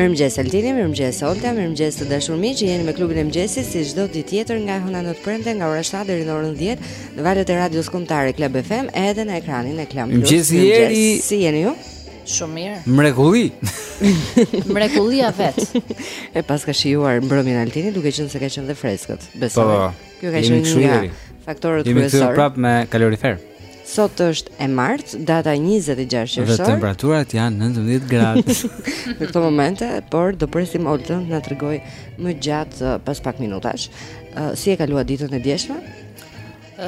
Mirëmëngjes Altini, mirëmëngjes Olta, mirëmëngjes të dashur miq që jeni me klubin e mëngjesit si çdo ditë tjetër nga Hëna në Premte nga ora 7 deri në orën 10 në valët e radios kombëtare Club FM edhe në ekranin e Klan Plus. Mirëmëngjes Iri, si jeni ju? Shumë mirë. Mrekulli. Mrekullia vetë. E paska shijuar mbrëmjen Altini duke qenë se ka qenë dhe freskët. Besoj. Po, po. Kjo ka qenë një nga faktorët kryesorë. Jemi këtu prapë me kalorifer. Sot është e martë, data 26 qershor. Dhe temperaturat janë 19 gradë. Në këto momente, por do presim Oltën të na tregojë më gjatë uh, pas pak minutash. Uh, si e kaluat ditën e djeshme?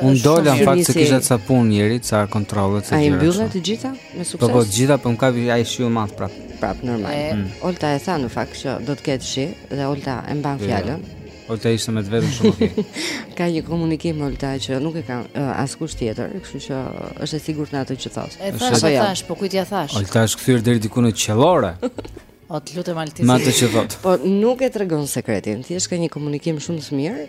Unë dola në fakt se kisha ca punë Iri, ca kontrolle të gjëra. A i mbylle të gjitha me sukses. Po po, të gjitha po më kapi ai shiu i madh prapë. Prapë normal. E, mm. Olta e tha në fakt që do të ketë shi dhe Olta e mban jo, jo. fjalën. Olta ishte me të vërtetë shumë mirë. ka një komunikim Olta që nuk e ka uh, askush tjetër, kështu që është e sigurt në atë që thotë. E thashë, e thashë, po kujt ia thashë? Olta është kthyer deri diku në qiellore. O të lutem Altin. Ma të që thotë. Po nuk e tregon sekretin, thjesht ka një komunikim shumë të mirë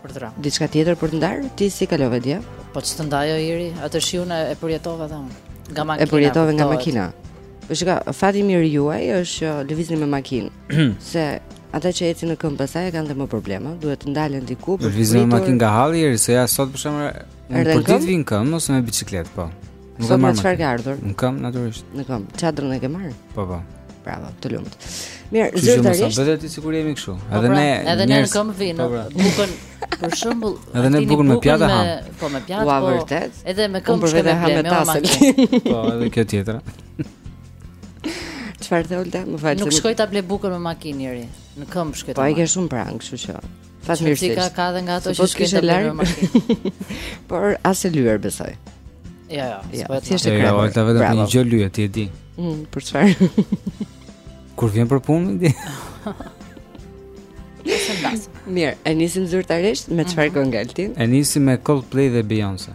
Për të ra. Diçka tjetër për të ndarë, ti si kalove dje? Po ç'të ndaj o Iri, atë shiun e përjetova dhe unë. Nga makina. E përjetove nga makina. Po shiko, fati i mirë juaj është që lëvizni me makinë, se ata që ecin në këmbë pastaj e kanë dhe më probleme, duhet të ndalen diku për të. Lëvizim me makinë nga halli, se ja sot për shembull, për ditë vij në këmbë ose me biçikletë, po. Sot me çfarë ke ardhur? Në këmbë natyrisht. Në këmbë. Çadrën e ke marrë? Po po. Bravo, të lumtë. Mirë, zyrtarisht. Sa bëhet ti sikur jemi kështu. Po, edhe pra, ne, edhe ne në këmbë vijmë. Po, pra. Bukën për shembull, edhe ne bukën me pjatë hamë. Po me pjatë. Po vërtet. Edhe me këmbë shkëmbë ha me tasën. Po, edhe kjo tjetra. Çfarë thotë? Më fal. Nuk shkoj ta blej bukën me makinë Iri. Në këmbë shkoj. Po e ke shumë pranë, kështu që. Fatmirësisht. Shiko ka dhe nga ato që shkojnë larg. Por as e lyer besoj. Jo, jo, ja, jo, thjesht e kreu. Jo, vetëm një gjë lye ti e di. Mm, për çfarë? Kur vjen për punë ti? Mirë, e nisim zyrtarisht me çfarë mm -hmm. këngë Altin? E nisim me Coldplay dhe Beyoncé.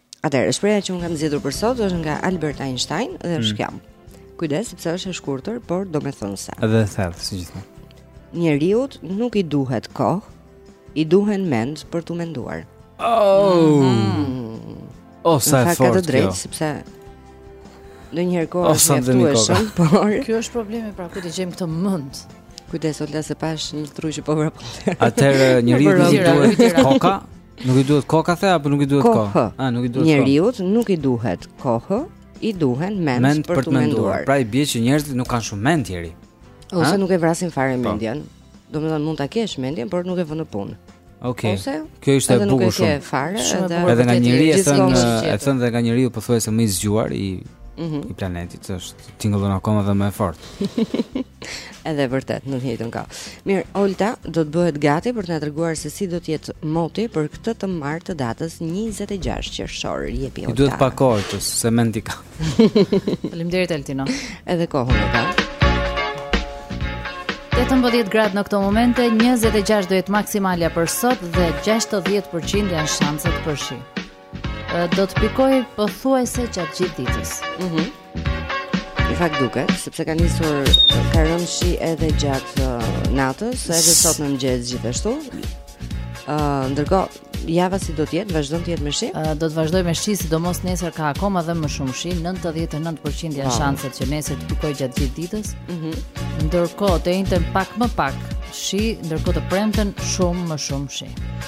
Atëherë, shprehja që unë kam zgjedhur për sot është nga Albert Einstein dhe është mm. kjo. Kujdes sepse është e shkurtër, por domethënëse. Edhe e thellë si gjithmonë. Njeriut nuk i duhet kohë, i duhen mend për t'u menduar. Oh. Mm. Oh, sa e fortë. Ka të drejtë sepse ndonjëherë koha është mjaftueshëm, por ky është problemi pra ku të gjejmë këto mend. Kujdes, Olta, se pashë një tru që po vraponte. Atëherë, njeriut i duhet koka, Nuk i duhet kohë the apo nuk i duhet kohë? Kohë. A nuk i duhet kohë? Njeriut nuk i duhet kohë, i duhen mend, mend për, për të menduar. menduar. Pra i bie që njerëzit nuk kanë shumë mend deri. Ose nuk e vrasin fare po. mendjen. Domethënë mund ta kesh mendjen, por nuk e vën në punë. Okej. Okay. Kjo ishte e bukur shumë. Edhe fare, edhe, edhe nga njeriu e thënë, e thënë dhe nga njeriu pothuajse më i zgjuar i mm -hmm. i planetit, është tingëllon akoma dhe më e fortë. Edhe vërtet në të njëjtën kohë. Mirë, Olta do të bëhet gati për të na treguar se si do të jetë moti për këtë të martë të datës 26 qershor. Jepi Olta. I duhet pak kohë, se mend i ka. Faleminderit Altino. Edhe kohën e ka. 18 gradë në këto momente, 26 do jetë maksimalja për sot dhe 60% janë shanset për shi. Do të pikojë pothuajse gjatë gjithë ditës. Mhm. Mm Në fakt duket, sepse ka nisur ka rënë shi edhe gjatë uh, natës, edhe sot në mëngjes gjithashtu. Ë, uh, ndërkohë java si do të jetë, vazhdon të jetë me shi? Uh, do të vazhdojë me shi, sidomos nesër ka akoma dhe më shumë shi, 99% janë shanset që nesër të pikojë gjatë gjithë ditës. Mhm. Mm ndërkohë të enjten pak më pak shi, ndërkohë të premten shumë më shumë shi.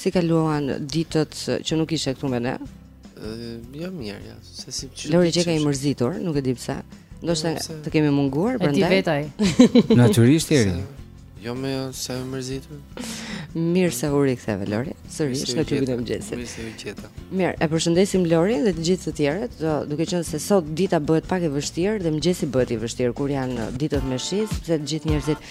Si kaluan ditët që nuk ishe këtu me ne? Jo mirë, ja. Jo. Se si çu. Lori qenka e mërzitur, nuk e di pse. Ndoshta jo, të kemi munguar prandaj. Ti vetaj. Natyrisht Eri. Jo më jo, sa e mërzitur. Mirë se u riktheve Lori, sërish në klubin e mëngjesit. Mirë se ju gjeta. Mirë, e përshëndesim Lorin dhe të gjithë të tjerët, duke qenë se sot dita bëhet pak e vështirë dhe mëngjesi bëhet i vështirë kur janë ditët me shi, sepse të gjithë njerëzit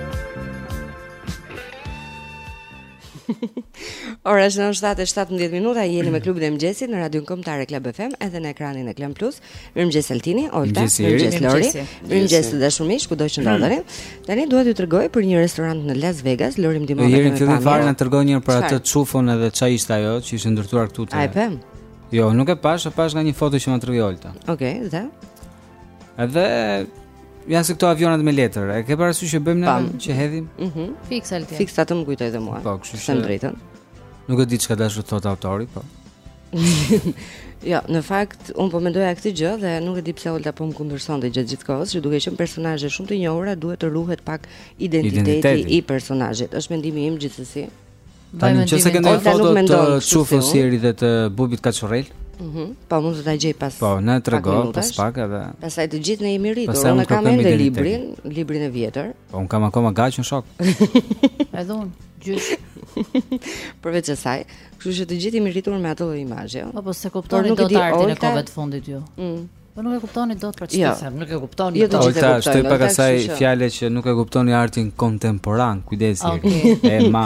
Ora është 7:17 minuta, jeni me klubin e mëngjesit në Radio Kombëtare Club FM edhe në ekranin e Klan Plus. Mirëmëngjes Altini, Olta, mirëmëngjes Lori. Mirëmëngjes të dashur miq, kudo që ndodheni. Hmm. Tani dua t'ju tregoj për një restorant në Las Vegas, Lori më dimon atë. Eri fillim fare na tregon një për atë çufon edhe çfarë ishte ajo që ishte ndërtuar këtu te. E pe. Jo, nuk e pashë, e pashë nga një foto që më tregoi Olta. Okej, okay, dhe. Edhe janë si këto avionat me letër. E ke parasysh që bëjmë ne që hedhim? Mhm. Mm Fiks atë. Fiks atë më kujtoi dhe mua. Po, kështu që. Ke të drejtë. Nuk e di ç'ka dashur të thotë autori, po. Jo, në fakt unë po mendoja këtë gjë dhe nuk e di pse Olta po më kundërshtonte gjatë gjithë kohës, që duke qenë personazhe shumë të njohura duhet të ruhet pak identiteti, identiteti. i personazhit. Është mendimi im gjithsesi. Tani që s'e ke ndonjë foto të Çufos ti Eri dhe të Bubit Kaçurrel mhm, Po mund të ta gjej pas Po, na trego, pas pak edhe Pastaj të gjithë ne jemi rritur Unë kam ende librin, librin e vjetër Po, unë kam akoma gaqë në shok Edhe unë, gjysh Përveç asaj Kështu që të gjithë jemi rritur me atë lloj imazhi Po, po, s'e kuptoni dot artin e kohëve të fundit ju mm. Po nuk e kuptoni dot për çfarë jo. them, nuk e kuptoni jo, dot. Jo, do shtoj pak asaj fjale që nuk e kuptoni artin kontemporan, kujdes. Okay. E ma.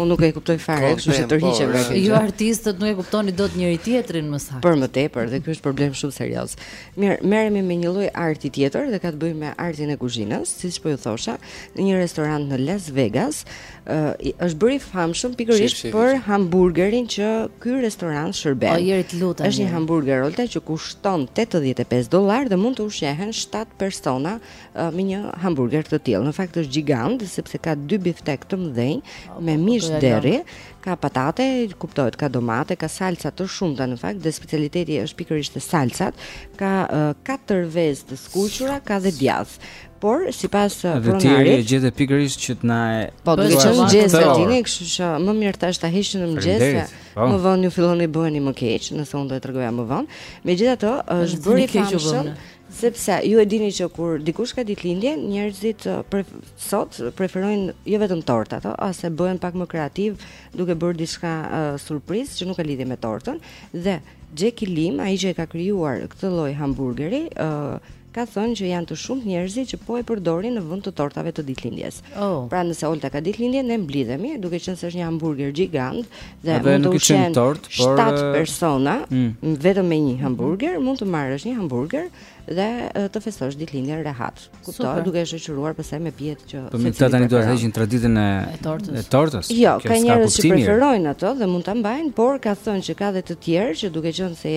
Unë nuk e kuptoj fare, kështu që tërhiqem nga kjo. Ju artistët nuk e kuptoni dot njëri-tjetrin më saktë. Për më tepër, dhe ky është problem shumë serioz. Mirë, merremi me një lloj arti tjetër dhe ka të bëjë me artin e kuzhinës, siç po ju thosha, në një restorant në Las Vegas, është bërë i famshëm pikërisht për hamburgerin që ky restorant shërben. O Eri të lutem. Është një hamburger Olta që kushton 85 dollarë dhe mund të ushqehen 7 persona uh, me një hamburger të tillë. Në fakt është gjigant sepse ka dy biftekë të mëdhenj oh, me po, mish derri, ka patate, kuptohet ka domate, ka salca të shumta në fakt dhe specialiteti është pikërisht salcat, ka uh, katër vezë të skuqura, ka dhe djath. Por sipas uh, pronarit, detyrë e gjetë pikërisht që të na e Po duhet të jetë mëngjes e dini, kështu që më mirë tash ta heqim në mëngjes se po. më vonë ju filloni bëheni më keq, nëse unë do të tregoja më vonë. Megjithatë, është bërë keq Sepse ju e dini që kur dikush ka ditëlindjen, njerëzit uh, pre, sot preferojnë jo vetëm tortë ato, ose bëhen pak më kreativ duke bërë diçka uh, surprizë që nuk ka lidhje me tortën dhe Jackie Lim, ai që e ka krijuar këtë lloj hamburgeri, uh, ka thënë që janë të shumtë njerëzit që po e përdorin në vend të tortave të ditëlindjes. Oh. Pra nëse Olta ka ditëlindje ne mblidhemi, duke qenë se është një hamburger gjigant dhe Ate mund të ushqehen tortë, por 7 persona mm. vetëm me një hamburger, mund të marrësh një hamburger dhe të festosh ditëlindjen rehat. Kuptoj, duke e shoqëruar pastaj me pijet që Po më ta tani do të heqin traditën e tortës. E tortës. Jo, ka njerëz që preferojnë ato dhe mund ta mbajnë, por ka thënë që ka dhe të tjerë që duke qenë se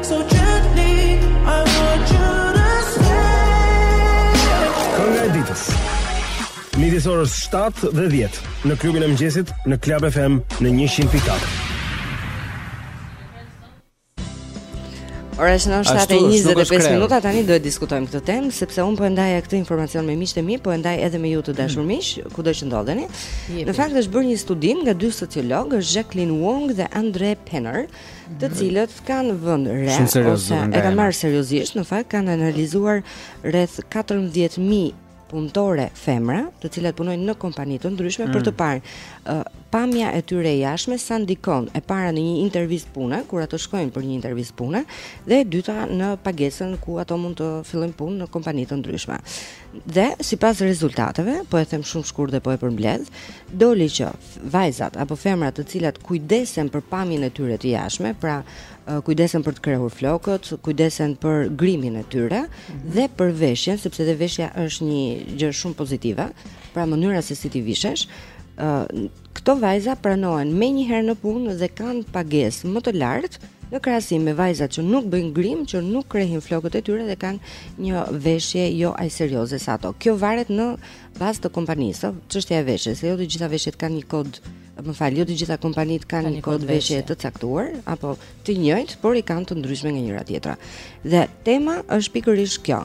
Kënga e ditës. Midis orës 7 dhe 10 në klubin e mëngjesit në Club FM në 100.4. Ora shënon 7:25 minuta tani do të diskutojmë këtë temë sepse unë po e ndaja këtë informacion me miqtë e mi, po e ndaj edhe me ju të dashur mm. miq, kudo që ndodheni. Në fakt është bërë një studim nga dy sociologë, Jacqueline Wong dhe Andre Penner. të cilët kanë vënë re ose e kanë marrë seriozisht, në fakt kanë analizuar rreth 14000 punëtore femra, të cilat punojnë në kompani të ndryshme mm. për të mm. parë uh, pamja e tyre e jashtme sa ndikon e para në një intervistë pune, kur ato shkojnë për një intervistë pune dhe e dyta në pagesën ku ato mund të fillojnë punë në kompani të ndryshme. Dhe sipas rezultateve, po e them shumë shkurt dhe po e përmbledh, doli që vajzat apo femrat të cilat kujdesen për pamjen e tyre të jashtme, pra kujdesen për të krehur flokët, kujdesen për grimin e tyre mm -hmm. dhe për veshjen, sepse dhe veshja është një gjë shumë pozitive, pra mënyra se si ti vishesh. ë Këto vajza pranohen menjëherë në punë dhe kanë pagesë më të lartë në krahasim me vajzat që nuk bëjnë grim, që nuk krehin flokët e tyre dhe kanë një veshje jo aq serioze sa ato. Kjo varet në bazë të kompanisë, ëh, çështja e veshjes, se jo të gjitha veshjet kanë një kod, më fal, jo të gjitha kompanitë kanë një kod veshje të caktuar apo të njëjtë, por i kanë të ndryshme nga njëra tjetra. Dhe tema është pikërisht kjo.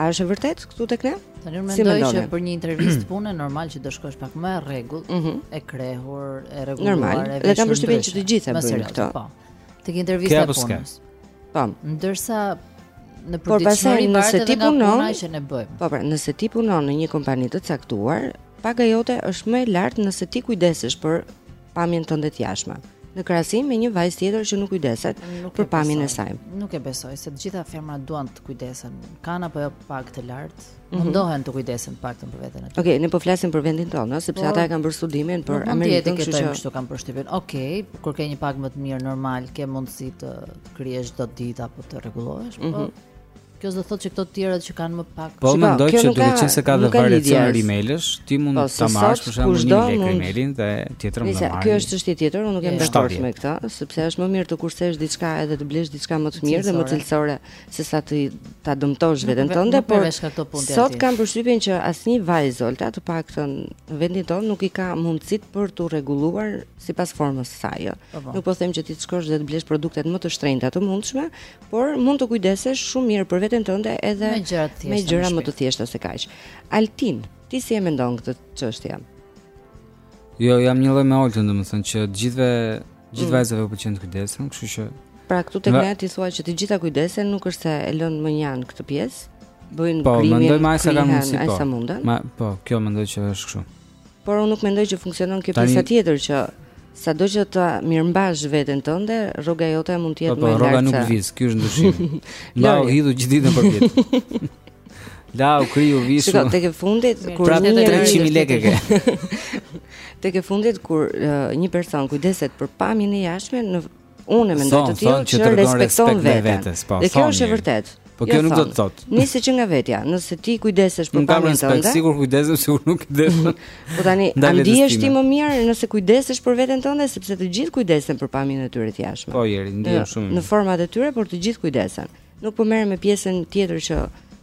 A është e vërtetë këtu tek ne? Tani unë mendoj si që për një intervistë pune normal që do shkosh pak më e rregullt, mm -hmm. e krehur, e rregulluar, e veshur. Normal. Dhe kam përshtypjen që të gjithë e bëjnë këtë. Po. Tek intervista e punës. Ke Pam. Ndërsa në përditshmëri bëhet edhe nga puna që ne bëjmë. Po pra, nëse ti punon në një kompani të caktuar, paga jote është më e lartë nëse ti kujdesesh për pamjen tënde të jashtme në krahasim me një vajzë tjetër që nuk kujdeset nuk për pamjen e saj. Nuk e besoj se të gjitha femrat duan të kujdesen. Kanë apo jo pagë të lartë? Mhm. mundohen të kujdesen të paktën për veten e tyre. Okej, ne po flasim për vendin tonë, sepse ata e kanë bërë studimin për Nuk mund të jetë Amerikën, kështu këto që kështu kam përshtypjen. Okej, kur ke një pagë më të mirë normal, ke mundësi të të krihesh çdo ditë apo të rregullohesh, po Mhm. kjo s'do thotë që këto të tjerat që kanë më pak. Po Shiko, mendoj kjo që nuk duke ka- qenë se ka dhe nuk ka lidhje variacion as. rimelesh, ti mund Po, se ta marrësh sot për shembull kushdo 1000 lekë mund- rimelin dhe tjetrën Nëse, mund ta kjo marrë. është çështje tjetër, unë nuk jam Jo. dakord 70. me këtë, sepse është më mirë të kursesh diçka edhe të blesh diçka më të mirë dhe më Cilësore. cilësore se sa të ta dëmtosh veten tënde, por sot kam përshtypjen që asnjë vajzë Olta, të paktën në vendin tonë nuk i ka mundësitë për t'u rregulluar sipas formës së saj. Jo. Po, po. Nuk po them që ti të shkosh dhe të blesh produktet më të shtrenjta të mundshme, por mund të kujdesesh shumë mirë për veten tënde edhe me gjëra të thjeshta, me gjëra më të thjeshta se kaq. Altin, ti si e mendon këtë çështje? Jo, jam njëlloj me Oltën, domethënë që të gjithëve, gjithë mm. vajzave u pëlqen të kujdesen, kështu që Pra këtu tek ne ti thua që të gjitha kujdesen, nuk është se e lënë mënjanë këtë pjesë. Bëjnë po, grimin. Po, mendoj me sa kanë mundësi po. Sa mundën. Ma, po, kjo mendoj që është kështu. Por unë nuk mendoj që funksionon kjo pjesa Tani... tjetër që sado që të mirëmbash veten tënde, rroga jote mund të jetë po, po, më e lartë. Po, rroga nuk viz, ky është ndryshim. Mbau hidhu gjithë ditën për vjet. La u kriju vishu. Shikoj tek e fundit kur pra, një 300000 lekë ke. Tek e fundit kur uh, një person kujdeset për pamjen e jashtme unë mendoj të tillë që, që respekton veten. Vetes, po, dhe kjo është e vërtetë. Po kjo jo, nuk do të thotë. Nisi që nga vetja, nëse ti kujdesesh për pamjen tënde. Nuk sigurisht kujdesem se unë nuk kujdesem. Mm-hmm. Po tani, a ndihesh ti më mirë nëse kujdesesh për veten tënde sepse të gjithë kujdesen për pamjen e tyre të jashtme. Po jeri, ndihem shumë mirë. Në format e tyre, por të gjithë kujdesen. Nuk po merrem me pjesën tjetër që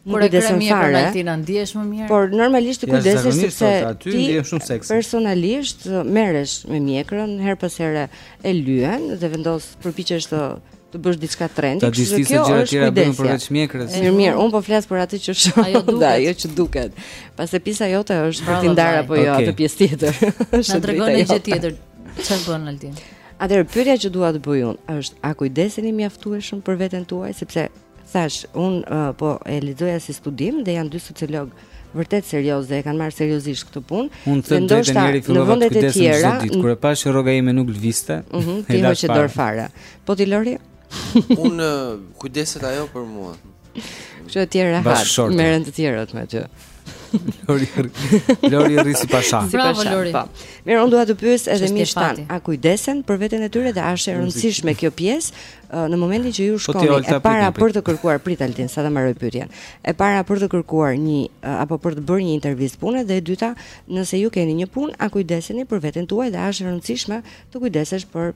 Kur e kruan mirë pra Altin, a, ndihesh më mirë. Por normalisht të kujdesesh sepse aty ndihem shumë seksi. Personalisht merresh me mjekrën herë pas here e lyen dhe vendos përpiqesh të të bësh diçka trendi, kështu që kjo është gjëra të tjera përveç mjekrës. Mirë, mirë, un po flas për atë që shoh, ajo duket, ajo që duket. Pastaj pjesa jote është për ta ndar apo jo atë pjesë tjetër. Na trego një gjë tjetër. Çfarë bën Altin? Atëherë pyetja që dua të bëj unë është a kujdeseni mjaftueshëm për veten tuaj sepse thash un uh, po e lexoja si studim dhe janë dy sociolog vërtet serioz e kanë marrë seriozisht këtë punë. Unë them të drejtën njëri fillova të vendet e tjera ditë kur e pashë rroga ime nuk lëvizte. Ëh, uh -huh, ti hoqe dorë fare. Po ti Lori? un uh, kujdeset ajo për mua. Kështu ti je rahat, merren të tjerët me ty. Lori, Lori rri si pasha. Si Bravo, pasha, Lori. Pa. Po. Mirë, unë dua të pyes edhe miqtë tanë, a kujdesen për veten e tyre dhe a është e rëndësishme kjo pjesë në momentin që ju po shkoni e para për të kërkuar prit Altin, sa ta mbaroj pyetjen. E para për të kërkuar një apo për të bërë një intervistë pune dhe e dyta, nëse ju keni një punë, a kujdeseni për veten tuaj dhe a është e rëndësishme të kujdesesh për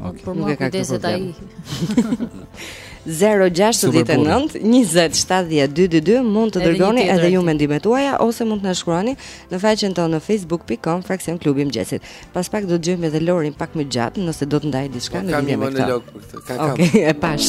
Okay. Për mua kujdeset ai. 0692070222 mund të dërgoni edhe, edhe ju mendimet tuaja ose mund të na shkruani në faqen tonë në facebook.com fraksion klubi i mëngjesit. Pas pak do dëgjojmë edhe Lorin pak më gjatë nëse do të ndaj diçka në lidhje me këtë. Kam një monolog për këtë. Okej, e pash.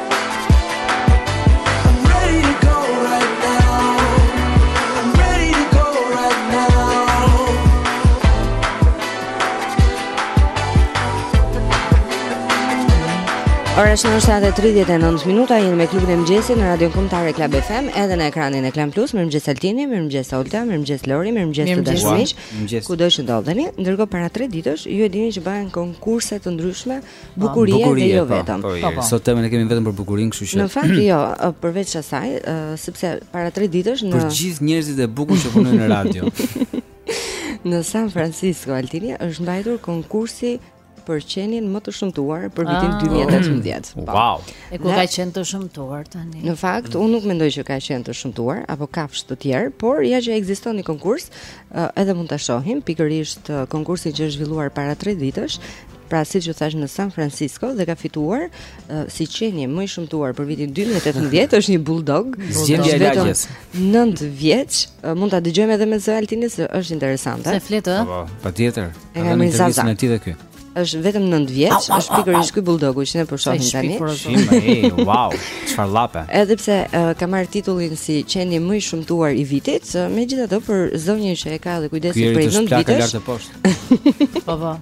Ora është 7:39 minuta, jeni me klubin e mëngjesit në Radion Kombëtare Club FM, edhe në ekranin e Klan Plus. Mirëmëngjes Altini, mirëmëngjes Olta, mirëmëngjes Lori, mirëmëngjes të dashur miq. Kudo që ndodheni, ndërkohë para 3 ditësh ju e dini që bëhen konkurse të ndryshme Bukurie, bukurie dhe jo po, vetëm. Po, po, po. Sot temën e kemi vetëm për bukurinë, kështu që. Në fakt jo, përveç asaj, sepse para 3 ditësh në Për gjithë njerëzit e bukur që punojnë në radio. në San Francisco Altini është mbajtur konkursi për qenin më të shëmtuar për vitin 2018. Ah. Po. Wow. E ku ka qen të shëmtuar tani? Në fakt, unë nuk mendoj që ka qen të shëmtuar apo kafshë të tjerë, por ja që ekziston një konkurs, eh, edhe mund ta shohim pikërisht eh, konkursin që është zhvilluar para 3 ditësh pra siç ju thash në San Francisco dhe ka fituar uh, si qeni më i shëmtuar për vitin 2018 është një bulldog, legjenda e lagjes. 9 vjeç, uh, mund ta dëgjojmë edhe me zë Altini se është interesante. Se flet ë? Po, po, patjetër. E ka në intervistë ti dhe ky. Është vetëm 9 vjeç, është pikërisht ky bulldogu që ne po shohim tani. Shife, hey, wow, çfarë lape. Edhe pse uh, ka marrë titullin si qeni më i shëmtuar i vitit, uh, megjithatë për zonjën që e ka dhe kujdeset për 9 vjeç. Po po.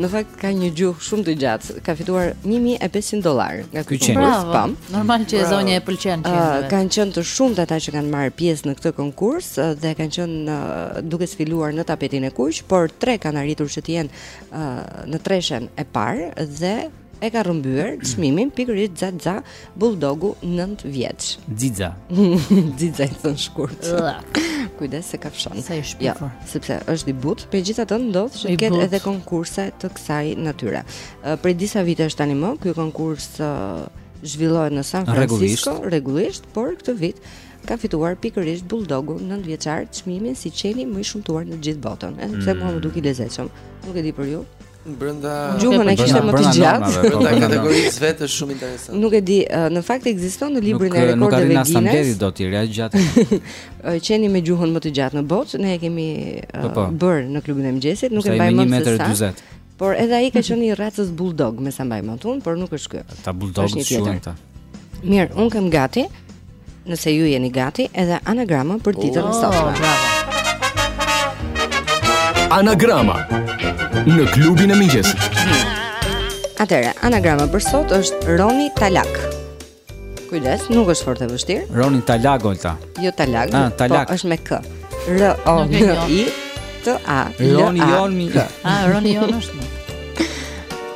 Në fakt ka një gjuhë shumë të gjatë. Ka fituar 1500 dollarë nga ky konkurs. Po. Normal që e zonja e pëlqen këtë. Uh, kanë qenë të shumtë ata që kanë marrë pjesë në këtë konkurs uh, dhe kanë qenë uh, duke sfiluar në tapetin e kuq, por tre kanë arritur që të jenë uh, në treshen e parë dhe e ka rrëmbyer çmimin pikërisht Xaxa Bulldogu 9 vjeç. Xaxa. Xaxa i thon shkurt. Kujdes se kafshon. Sa i shpifur. Jo, sepse është i butë, megjithatë ndodh që të ketë edhe konkurse të kësaj natyre. Për disa vite është tanimë ky konkurs zhvillohet në San Francisco rregullisht, por këtë vit ka fituar pikërisht Bulldogu 9 vjeçar çmimin si qeni më i shëmtuar në gjithë botën. Edhe pse mm. mua më duket i lezetshëm. Nuk e di për ju. Brenda gjuhën e kishte më të gjatë. Brenda kategorisë së vet është shumë interesant. Nuk e di, në fakt ekziston në librin e rekordeve Guinness. Nuk ka rëndësi do të rja gjatë. Qeni me gjuhën më të gjatë në botë, ne e kemi po, po. bërë në klubin e mëngjesit, nuk e mbaj mend se sa. Por edhe ai ka qenë i racës bulldog, me sa mbaj mend unë, por nuk është ky. Ta bulldog shumë këta. Mirë, unë kam gati. Nëse ju jeni gati, edhe anagrama për ditën e sotme. Oh, bravo. Anagrama në klubin e mëngjesit. Atëherë, anagrama për sot është Roni Talak. Kujdes, nuk është fort e vështirë. Roni Talak Olta. Jo Talag, ah, po talak. Po, është me k. R O N I T A L A K. Roni jonë mi. Ah, Roni jonë është.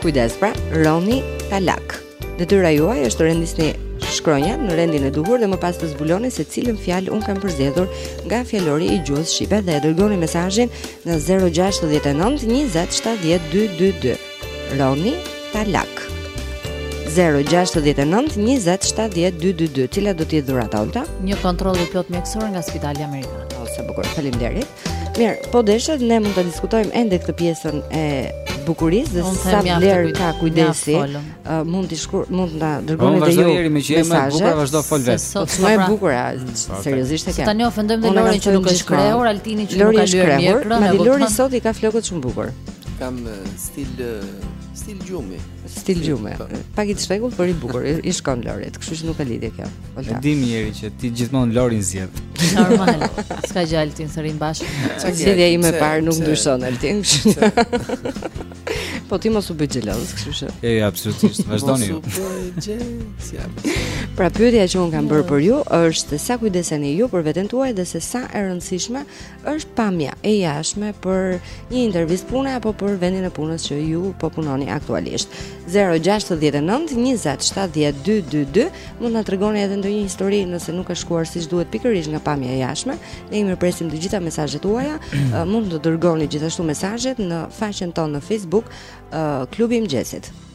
Kujdes, pra, Roni Talak. Detyra juaj është të rendisni shkronjat në rendin e duhur dhe më pas të zbuloni se cilën fjalë unë kam përzgjedhur nga fjalori i gjuhës shqipe dhe e dërgoni mesazhin në 069 20 70 222. Roni Talak. 069 20 70 222. Cila do të jetë dhurata Olta? Një kontroll i plotë mjekësor nga Spitali Amerikan. Sa bukur. Faleminderit. Mirë, po deshet ne mund ta diskutojmë ende këtë pjesën e bukurisë dhe sa vlerë ka kujdesi. Uh, mund të shkur, mund të na dërgoni edhe ju. Unë më e bukur, vazhdo fol vetë. Po më e bukur, seriozisht e ke. Tani ofendojmë dhe Lorin që nuk është krehur, Altini që nuk ka lyer mjekrën. Lori sot i ka flokët shumë bukur. Kam stil stil gjumi. Stil gjumi. Pak i çrregullt, por i bukur. I shkon Lorit, kështu që nuk ka lidhje kjo. E dimë mirë që ti gjithmonë Lorin zgjedh. Normal. S'ka gjë Altin të rrim bashkë. Zgjedhja ime e parë nuk ndryshon Altin. Po ti mos u bëj xheloz, kështu që. Jo absolutisht, vazhdoni ju. Pra pyetja që unë kam bërë për ju është sa kujdeseni ju për veten tuaj dhe se sa e rëndësishme është pamja e jashtme për një intervistë pune apo për vendin e punës që ju po punoni aktualisht. 069 20 70 222 mund na tregoni edhe ndonjë histori nëse nuk ka shkuar siç duhet pikërisht nga pamja e jashtme. Ne i mirëpresim të gjitha mesazhet tuaja. uh, mund të dërgoni gjithashtu mesazhet në faqen tonë në Facebook uh, Klubi i Mëngjesit.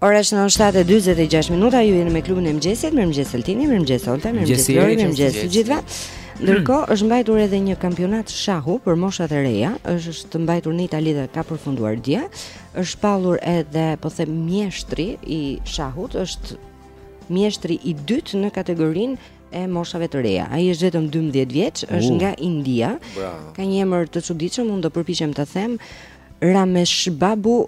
Ora është në 7:46 minuta, ju jeni me klubin e mëngjesit, mirëmëngjes Altini, mirëmëngjes Olta, mirëmëngjes Lori, mirëmëngjes të gjithëve. Ndërkohë mm. është mbajtur edhe një kampionat shahu për moshat e reja, është është mbajtur në Itali dhe ka përfunduar dje. Është shpallur edhe po them mjeshtri i shahut, është mjeshtri i dytë në kategorinë e moshave të reja. Ai është vetëm 12 vjeç, është uh, nga India. Bravo. Ka një emër të çuditshëm, unë do përpiqem ta them. Rameshbabu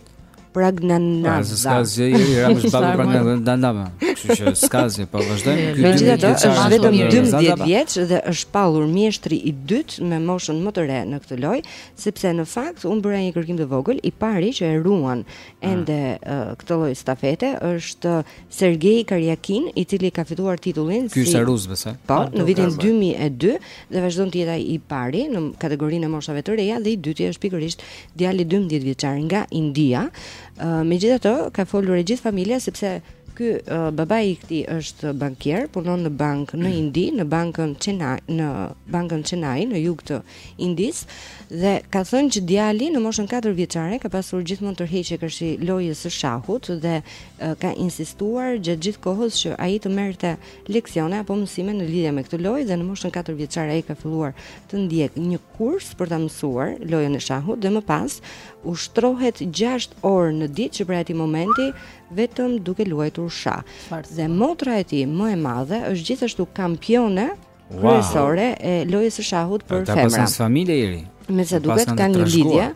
Pragnanava. Sa ska zë i Rameshbabu Pragnanava. Kështu që s'ka zë, po vazhdojmë ky dy vjet. Është vetëm 12 vjeç dhe është shpallur mjeshtri i dytë me moshën më të re në këtë lojë, sepse në fakt unë bëra një kërkim të vogël, i pari që e ruan ah. ende këtë lloj stafete është Sergei Karjakin, i cili ka fituar titullin si Ky është rus vetë. Po, në vitin 2002 dhe vazhdon të jetë ai i pari në kategorinë e moshave të reja dhe i dyti është pikërisht djali dymbëdhjetë vjeçar nga India. Ë uh, megjithatë ka folur e gjithë familja sepse ky uh, babai i këtij është bankier, punon në bankë në Indi, në bankën Chennai, në bankën Chennai në jug të Indisë dhe ka thënë që djali në moshën 4 vjeçare ka pasur gjithmonë tërheqje karshi lojës së shahut dhe uh, ka insistuar gjatë gjithë kohës që ai të merrte leksione apo mësime në lidhje me këtë lojë dhe në moshën 4 vjeçare ai ka filluar të ndjekë një kurs për ta mësuar lojën e shahut dhe më pas ushtrohet 6 orë në ditë që prej atij momenti vetëm duke luajtur shah. Dhe motra e tij më e madhe është gjithashtu kampione kryesore wow. e lojës së shahut për femra. Ta paskan familjare. Me sa duket kanë një lidhje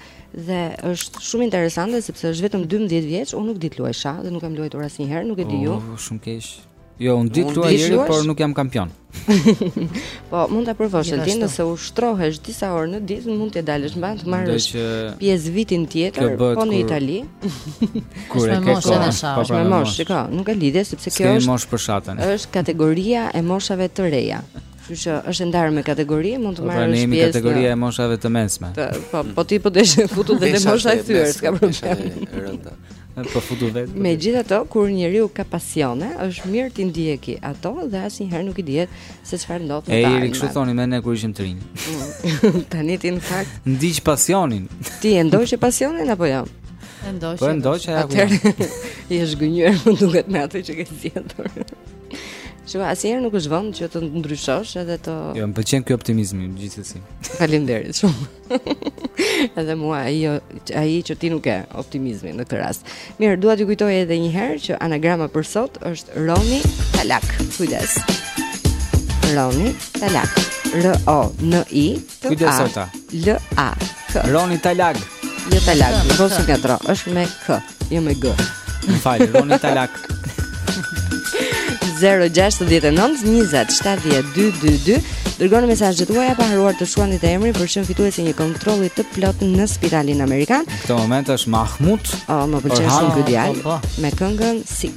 dhe është shumë interesante sepse është vetëm 12 vjeç, unë nuk di të luaj shah dhe nuk kam luajtur asnjëherë, nuk e di ju. Oh, shumë keq. Jo, unë di të luaj jeri, por nuk jam kampion. po, mund ta provosh e ti nëse ushtrohesh disa orë në ditë, mund të dalësh mban të marrësh pjesë vitin tjetër po në Itali. Kur e ke kohë, po pra, më mosh, shikoj, nuk ka lidhje sepse kjo është moshë për shahun. Është kategoria e moshave të reja. Kështu që është e ndarë me kategori, mund të po, pra, marrësh pjesë. Ne jemi kategoria e moshave të mesme. Të, po, po ti po desh futu dhe te mosha e thyer, s'ka problem. Rënda. Po futu vetë. Megjithatë, kur njeriu ka pasione, është mirë t'i ndjeki ato dhe asnjëherë nuk i dihet se çfarë ndodh më pas. Ej, kështu thonim ne kur ishim të rinj. Mm. Tani ti në fakt ndiq pasionin. Ti e ndoqe pasionin apo jo? E ndoqe. Po e ndoqe apo jo? Je zhgënjyer, më duket me atë që ke zgjedhur. Shiko, asnjëherë nuk është vonë që të ndryshosh edhe të Jo, më pëlqen ky optimizmi gjithsesi. Faleminderit shumë. edhe mua ai jo, ai që ti nuk e ke optimizmi në këtë rast. Mirë, dua t'ju kujtoj edhe një herë që anagrama për sot është Roni Talak. Kujdes. Roni Talak. R O N I Kujdes Olta. L A K. Roni Talak. Jo Talag, mos e ngatërro, është me K, jo me G. Më fal, Roni Talak. 069 20 70 222 Dërgoni mesazhet tuaja pa harruar të shkruani dhe emrin për të qenë fituesi i një kontrolli të plotë në spitalin Amerikan Në këtë moment është Mahmut O, më pëlqen shumë ky djalë po, po. me këngën Six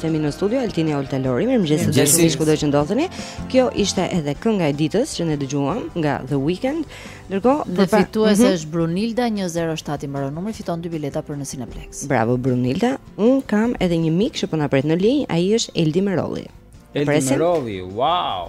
Jemi në studio Altini Olta Lori, mirëmëngjes të dashur kudo që ndodheni. Kjo ishte edhe kënga e ditës që ne dëgjuam nga The Weeknd. Ndërkohë, pra fituesja mhm. është Brunilda 107 i mbaron numri, fiton dy bileta për në Cineplex. Bravo Brunilda. Unë kam edhe një mik që po na pret në linjë, ai është Eldi Merolli. Eldi Merolli, wow.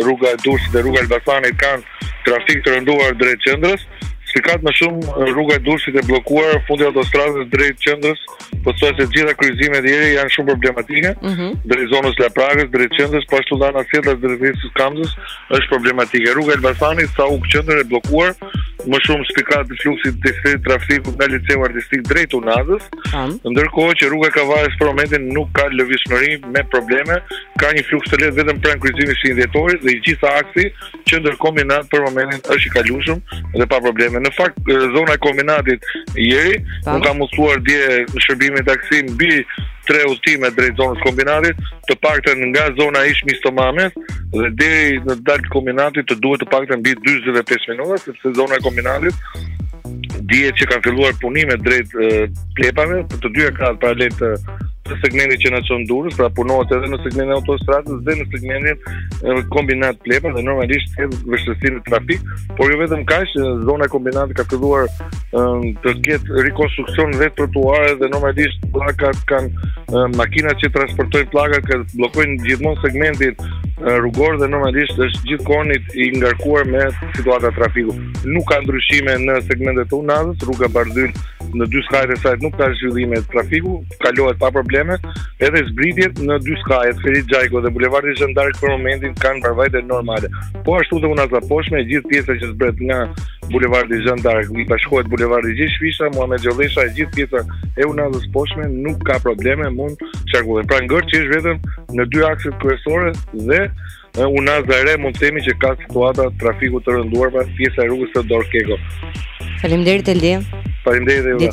Rruga e Durrësit dhe rruga e Elbasanit kanë trafik të rënduar drejt qendrës. Spikat më shumë rruga e Durrësit e bllokuar fundi i autostradës drejt qendrës, pothuajse të gjitha kryqëzimet e tjera janë shumë problematike. Mm -hmm. Drejt zonës Laprakës, drejt qendrës, po ashtu dhe anasjellta drejt zonës Kamzës është problematike. Rruga e Elbasanit Sauk qendër e bllokuar, më shumë spikat fluksi i shtuar trafiku nga liceu artistik drejt unazës, ndërkohë që rruga e Kavajës për momentin nuk ka lëvizshmëri me probleme, ka një fluks të lehtë vetëm pranë kryqëzimit 21 Dhjetorit dhe i gjithë aksi qendër Kombinat për momentin është i kalueshëm dhe pa probleme. Në fakt, zona e kombinatit Eri, unë kam mundësuar dje në shërbimin taksi mbi tre udhëtime drejt zonës kombinatit, të paktën nga zona ish Misto Mames, dhe deri në dalje të kombinatit të duhet të paktën mbi 25 minuta, sepse zona e kombinatit dihet që kanë filluar punime drejt plepave, për të dyja krahët paralele të segmentit që na çon Durrës, pra punohet edhe në segmentin e autostradës dhe në segmentin Kombinat Plepa dhe normalisht ka vështirësi në trafik, por jo vetëm kaq, zona e kombinatit ka filluar të ketë rikonstruksion dhe trotuare dhe normalisht pllakat kanë makinat që transportojnë pllakat që bllokojnë gjithmonë segmentin rrugor dhe normalisht është gjithë kohën i ngarkuar me situata trafiku. Nuk ka ndryshime në segmentet e unazës, rruga Bardhyl në dy skajet e saj nuk ka zhvillime trafiku, kalohet pa probleme, edhe zbritjet në dy skajet, Ferit Xhajko dhe Bulevardi Zhan d'Ark për momentin kanë mbarëvajtje normale. Po ashtu dhe unaza e poshtme, e gjithë pjesa që zbret nga Bulevardi Zhan d'Ark, i bashkohet Bulevardi Gjergj Fishta, Muhamet Gjollesha, e gjithë pjesa e unazës poshtme nuk ka probleme mund të qarkullohet. Pra ngërë që është vetëm në dy akset kryesore dhe në unaza e re mund të themi që ka situata trafiku të rënduar pa pjesa e rrugës të Don Bosko. Faleminderit Eldi. Faleminderit Eldi.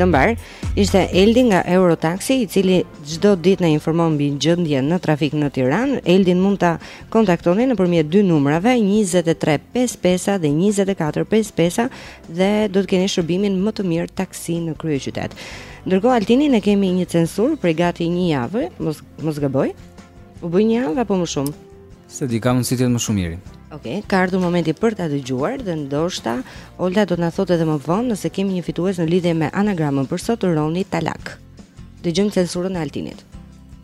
Ishte Eldi nga Eurotaxi, i cili çdo ditë na informon mbi gjendjen në trafik në Tiranë. Eldin mund ta kontaktoni nëpërmjet dy numrave 23555 dhe 2455 dhe do të keni shërbimin më të mirë taksi në kryeqytet. Ndërkohë Altin, ne kemi një censurë prej gati një javë, mos mos gaboj. U bë një javë apo më shumë? Se di ka mundësi të jetë më shumë, mirë. Okej, okay, ka ardhur momenti për ta dëgjuar dhe ndoshta Olta do të na thotë edhe më vonë nëse kemi një fitues në lidhje me anagramën për sot Roni Talak. Dëgjojmë censurën e Altinit.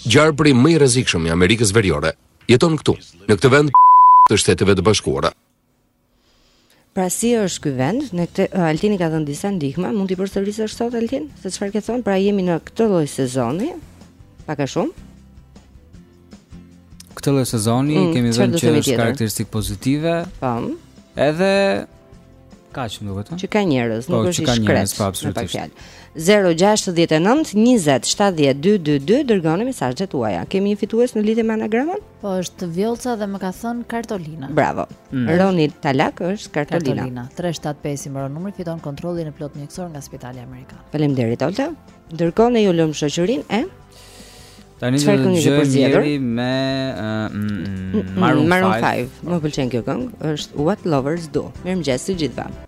Gjarpri më i rrezikshëm i Amerikës Veriore jeton këtu, në këtë vend të Shteteve të Bashkuara. Pra si është ky vend? Në këtë uh, Altini ka dhënë disa ndihma, mund t'i përsërisësh sot Altin se çfarë ke thënë? Pra jemi në këtë lloj sezoni, pak a shumë. Këtë lloj sezoni mm, kemi dhënë që është karakteristikë pozitive. Po. Edhe kaq më duket, ëh. Që ka njerëz, po, nuk është i shkretë. Po, që ka njerëz, po absolutisht. 069 20 70 222 dërgoni mesazhet tuaja. Kemi një fitues në lidhje me anagramën? Po është Vjollca dhe më ka thënë Kartolina. Bravo. Mm. Roni Talak është Kartolina. Kartolina 375 i mbaron numri fiton kontrollin e plotë mjekësor nga Spitali Amerikan. Faleminderit Olta. Ndërkohë ne ju lëmë në shoqërinë e Tani do të dëgjojmë njëri me uh, mm, Maroon 5. Më pëlqen kjo këngë, është What Lovers Do. Mirëmëngjes të gjithëve.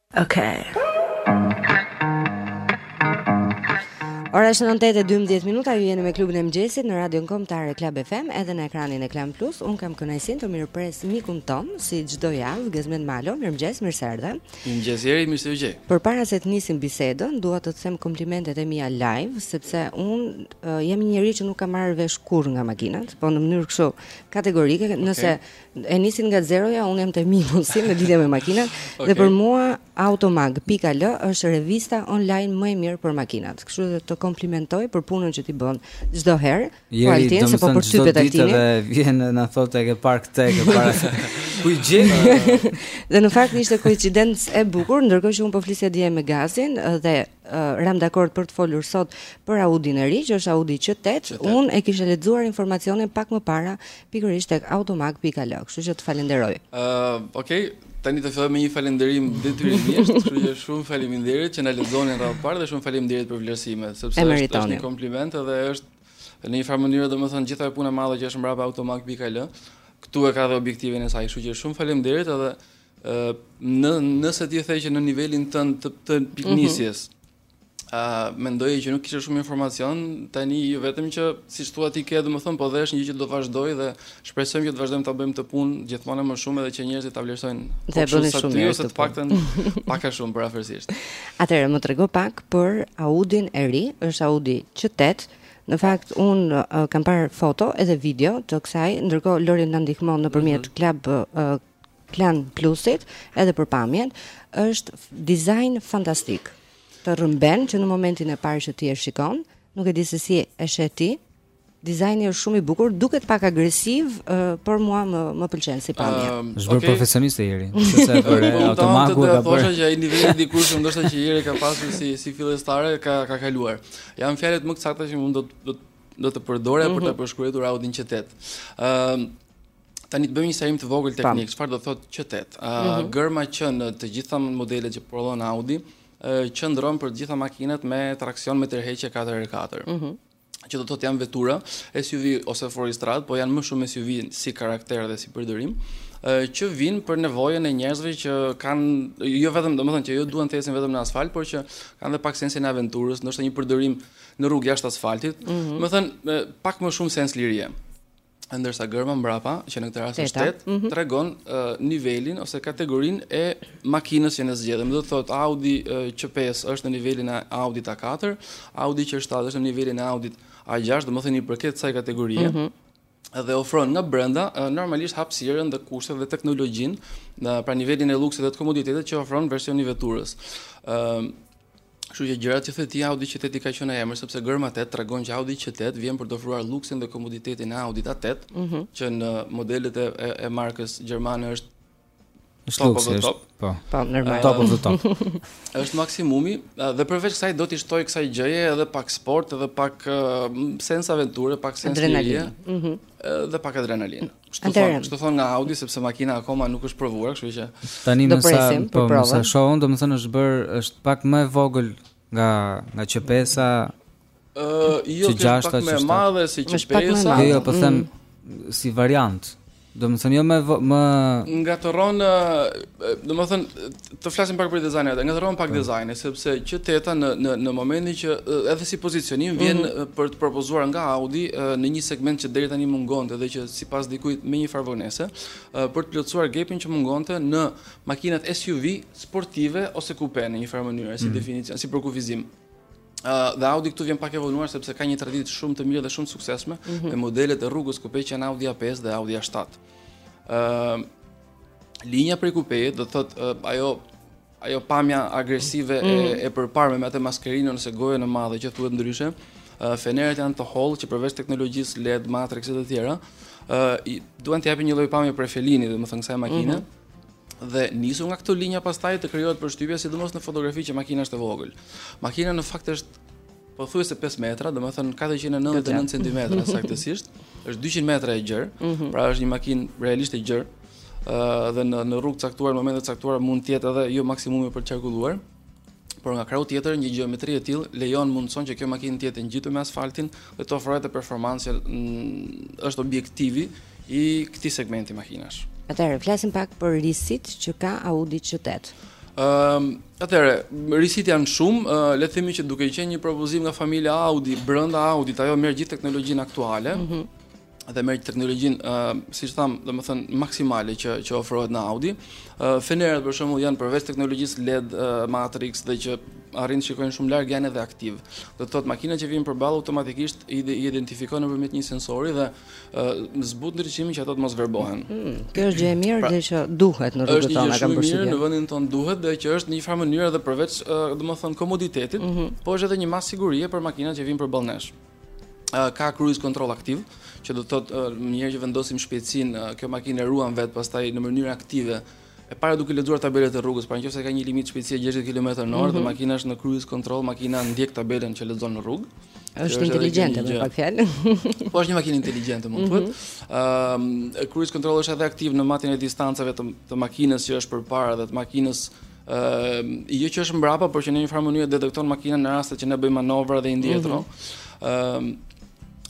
Okay. Ora është 9:12 minuta, ju jeni me klubin e mëngjesit në Radion Kombëtare Club FM, edhe në ekranin e Klan Plus. Un kam kënaqësinë të mirëpres mikun tonë, si çdo javë, Gazmend Malo, mirëmëngjes, mirëserdhe. Mirëmëngjes Eri, mirë se ju gjej. Përpara se të nisim bisedën, dua të të them komplimentet e mia live, sepse un uh, jam një njeri që nuk ka marrë vesh kurrë nga makinat, po në mënyrë kështu kategorike, okay. nëse e nisin nga zeroja, unë jam te minusi në lidhje me makinat okay. dhe për mua automag.al është revista online më e mirë për makinat. Kështu që të komplimentoj për punën që ti bën çdo herë. Po Altin se po për ty vetë ti. Dhe vjen na thotë tek parku tek para. Ku i gjen? dhe në fakt ishte koincidencë e bukur, ndërkohë që un po flisja dje me Gazin dhe ramë dakord për të folur sot për Audin e ri, që është Audi Q8. Unë e kisha lexuar informacionin pak më para pikërisht tek automag.al, kështu që të falenderoj. Ë, uh, okay, tani të filloj me një falënderim detyrimisht, kështu që shumë faleminderit që na lexon në radhë të parë dhe shumë faleminderit për vlerësimet, sepse është, është një kompliment edhe është në një farë mënyrë domethënë gjithë ajo puna e madhe që është mbrapa automag.al. Ktu e ka dhe objektivin e saj, kështu që shumë faleminderit edhe në nëse ti e the që në nivelin tënd të, të pikënisjes, mm -hmm. ë mendoje që nuk kishe shumë informacion, tani jo vetëm që siç thua ti ke domethën, po dhe është një gjë që do vazhdoj dhe shpresojmë që të vazhdojmë ta bëjmë këtë punë gjithmonë më shumë edhe që njerëzit ta vlerësojnë. Dhe po bëni shumë mirë. Të paktën pak a shumë përafërsisht. Atëherë më trego pak për Audin e ri, është Audi Q8. Në fakt un uh, kam parë foto edhe video të kësaj, ndërkohë Lori na ndihmon nëpërmjet mm -hmm. Klan uh, Klan Plusit edhe për pamjet është dizajn fantastik. Të rrëmben që në momentin e parë që ti e shikon, nuk e di se si e sheh ti. Dizajni është shumë i bukur, duket pak agresiv, uh, por mua më më pëlqen si pamje. Uh, është bërë okay. profesioniste Jeri, sepse Automagu e ka bërë. Thosha që ai niveli dikush ndoshta që Jeri ka pasur si si fillestare ka ka kaluar. Jan fjalët më të sakta që mund do do do të përdorej mm -hmm. për ta mhm. përshkruar Audin Q8. Ëm uh, Tani të bëjmë një sqarim të vogël teknik, çfarë do të thotë Q8. Ë uh, mhm. gërma Q në të gjitha modelet që prodhon Audi, ë uh, qëndron për të gjitha makinat me traksion me tërheqje 4x4. Ëh. Mhm. Që do të thotë janë vetura SUV ose fuoristrada, po janë më shumë SUV si karakter dhe si përdorim që vijnë për nevojën e njerëzve që kanë jo vetëm domethënë që jo duan të ecin vetëm në asfalt, por që kanë edhe pak sensin e aventurës, ndoshta një përdorim në rrugë jashtë asfaltit. Mm -hmm. Domethënë pak më shumë sens lirie. ndërsa gërma mbrapa, që në këtë rast është 8, mm -hmm. tregon uh, nivelin ose kategorinë e makinës që ne zgjedhim. Do të thotë Audi uh, Q5 është në nivelin e Audi A4, Audi Q7 është në nivelin e Audi A6, domethënë i përket kësaj kategorie. Mm -hmm dhe ofron nga brenda normalisht hapësirën dhe kushtet dhe teknologjinë, pra nivelin e luksit dhe të komoditetit që ofron versioni i veturës. Ëm Kështu që gjërat që the ti Audi Q8 i ka që në emër sepse gërma 8 tregon që Audi Q8 vjen për të ofruar luksin dhe komoditetin e Audi A8, mm -hmm. që në modelet e, e, e markës gjermane është është top of top. Po. Po, normal. Top of the top. është maksimumi dhe përveç kësaj do t'i shtoj kësaj gjëje edhe pak sport, edhe pak uh, sens aventure, pak sens adrenalinë. Mhm. Mm dhe pak adrenalinë. Kështu thon, kështu thon nga Audi sepse makina akoma nuk është provuar, kështu që tani me sa po me sa shoh un, domethënë është bër është pak më e vogël nga nga Q5-a. Ë, jo, është pak më e madhe se Q5-a. Jo, jo, po them mm. si variant. Domethënë jo më më ngatërron, domethënë Të flasim pak për dizajnin, na trego pak po. Dizajni, sepse Q8 në, në, në momentin që edhe si pozicionim vjen mm -hmm. për të propozuar nga Audi në një segment që deri tani mungonte dhe që sipas dikujt me njëfarë vonese, për të plotësuar gepin që mungonte në makinat SUV sportive ose kupe në një farë mënyrë, si mm -hmm. definicion, si përkufizim. Uh, dhe Audi këtu vjen pak evoluar sepse ka një traditë shumë të mirë dhe shumë të suksesshme mm -hmm. me modelet e rrugës kupe që janë Audi A5 dhe Audi A7. Ëh, uh, linja prej kupeje, do të thotë uh, ajo ajo pamja agresive mm. e, e përparme me atë maskerinën ose gojën e madhe që thuhet ndryshe. Uh, fenerët janë të hollë që përveç teknologjisë LED, matrix e të tjera, uh, i, duan të japin një lloj pamje prej felini, domethënë kësaj makine. Mm -hmm dhe nisur nga këto linja pastaj të krijohet përshtypja sidomos në fotografi që makina është e vogël. Makina në fakt është pothuajse pesë metra, domethënë 499 centimetra saktësisht, është 200 metra e gjerë, mm -hmm. pra është një makinë realisht e gjerë. ë dhe në në rrugë të caktuara, në momente të caktuara mund të jetë edhe jo maksimumi për të qarkulluar. Por nga krahu tjetër, një gjeometri e tillë lejon mundëson që kjo makinë të jetë ngjitur me asfaltin dhe të ofrojë atë performancë që mm, është objektivi i këtij segmenti makinash. Atëherë, flasim pak për risitë që ka Audi Q8. Ëm, atëherë, risitë janë shumë, le të themi që duke qenë një propozim nga familja Audi, brenda Audit, ajo merr gjithë teknologjinë aktuale. Mm -hmm. Dhe merr teknologjinë, uh, siç thamë, domethënë maksimale që që ofrohet në Audi. Uh, Fenerët për shembull janë përveç teknologjisë LED uh, Matrix dhe që arrijnë të shikojnë shumë larg janë edhe aktivë. Do të thotë makinat që vijnë përballë automatikisht i identifikon nëpërmjet një sensori dhe ë zbut ndriçimin që ato të mos verbohen. Mm, mm, kjo është gjë e mirë pra, dhe që duhet në rrugët tona kam përshtypjen. Që në vendin tonë duhet dhe që është në një farë mënyrë edhe përveç domethënë komoditetit, mm -hmm. po është edhe një masë sigurie për makinat që vijnë përballë nesh. ë ka cruise control aktiv, që do të thotë një herë që vendosim shpejtësinë, kjo makinë e ruan vetë pastaj në mënyrë aktive e para duke lexuar tabelat e rrugës, pra nëse ka një limit shpejtësie 60 kilometër në orë mm -hmm. dhe mhm. makina është në cruise control, makina ndjek tabelën që lexon në rrugë. Është inteligjente me pak fjalë. Po është një makinë inteligjente mund të mhm. thotë. Ëm mm -hmm. cruise control është edhe aktiv në matjen e distancave të, të makinës që është përpara dhe të makinës ëm uh, jo që është mbrapa, por që në një farë mënyrë detekton makinën në rastet që ne bëjmë manovra dhe i ndjehet, mm -hmm. Ëm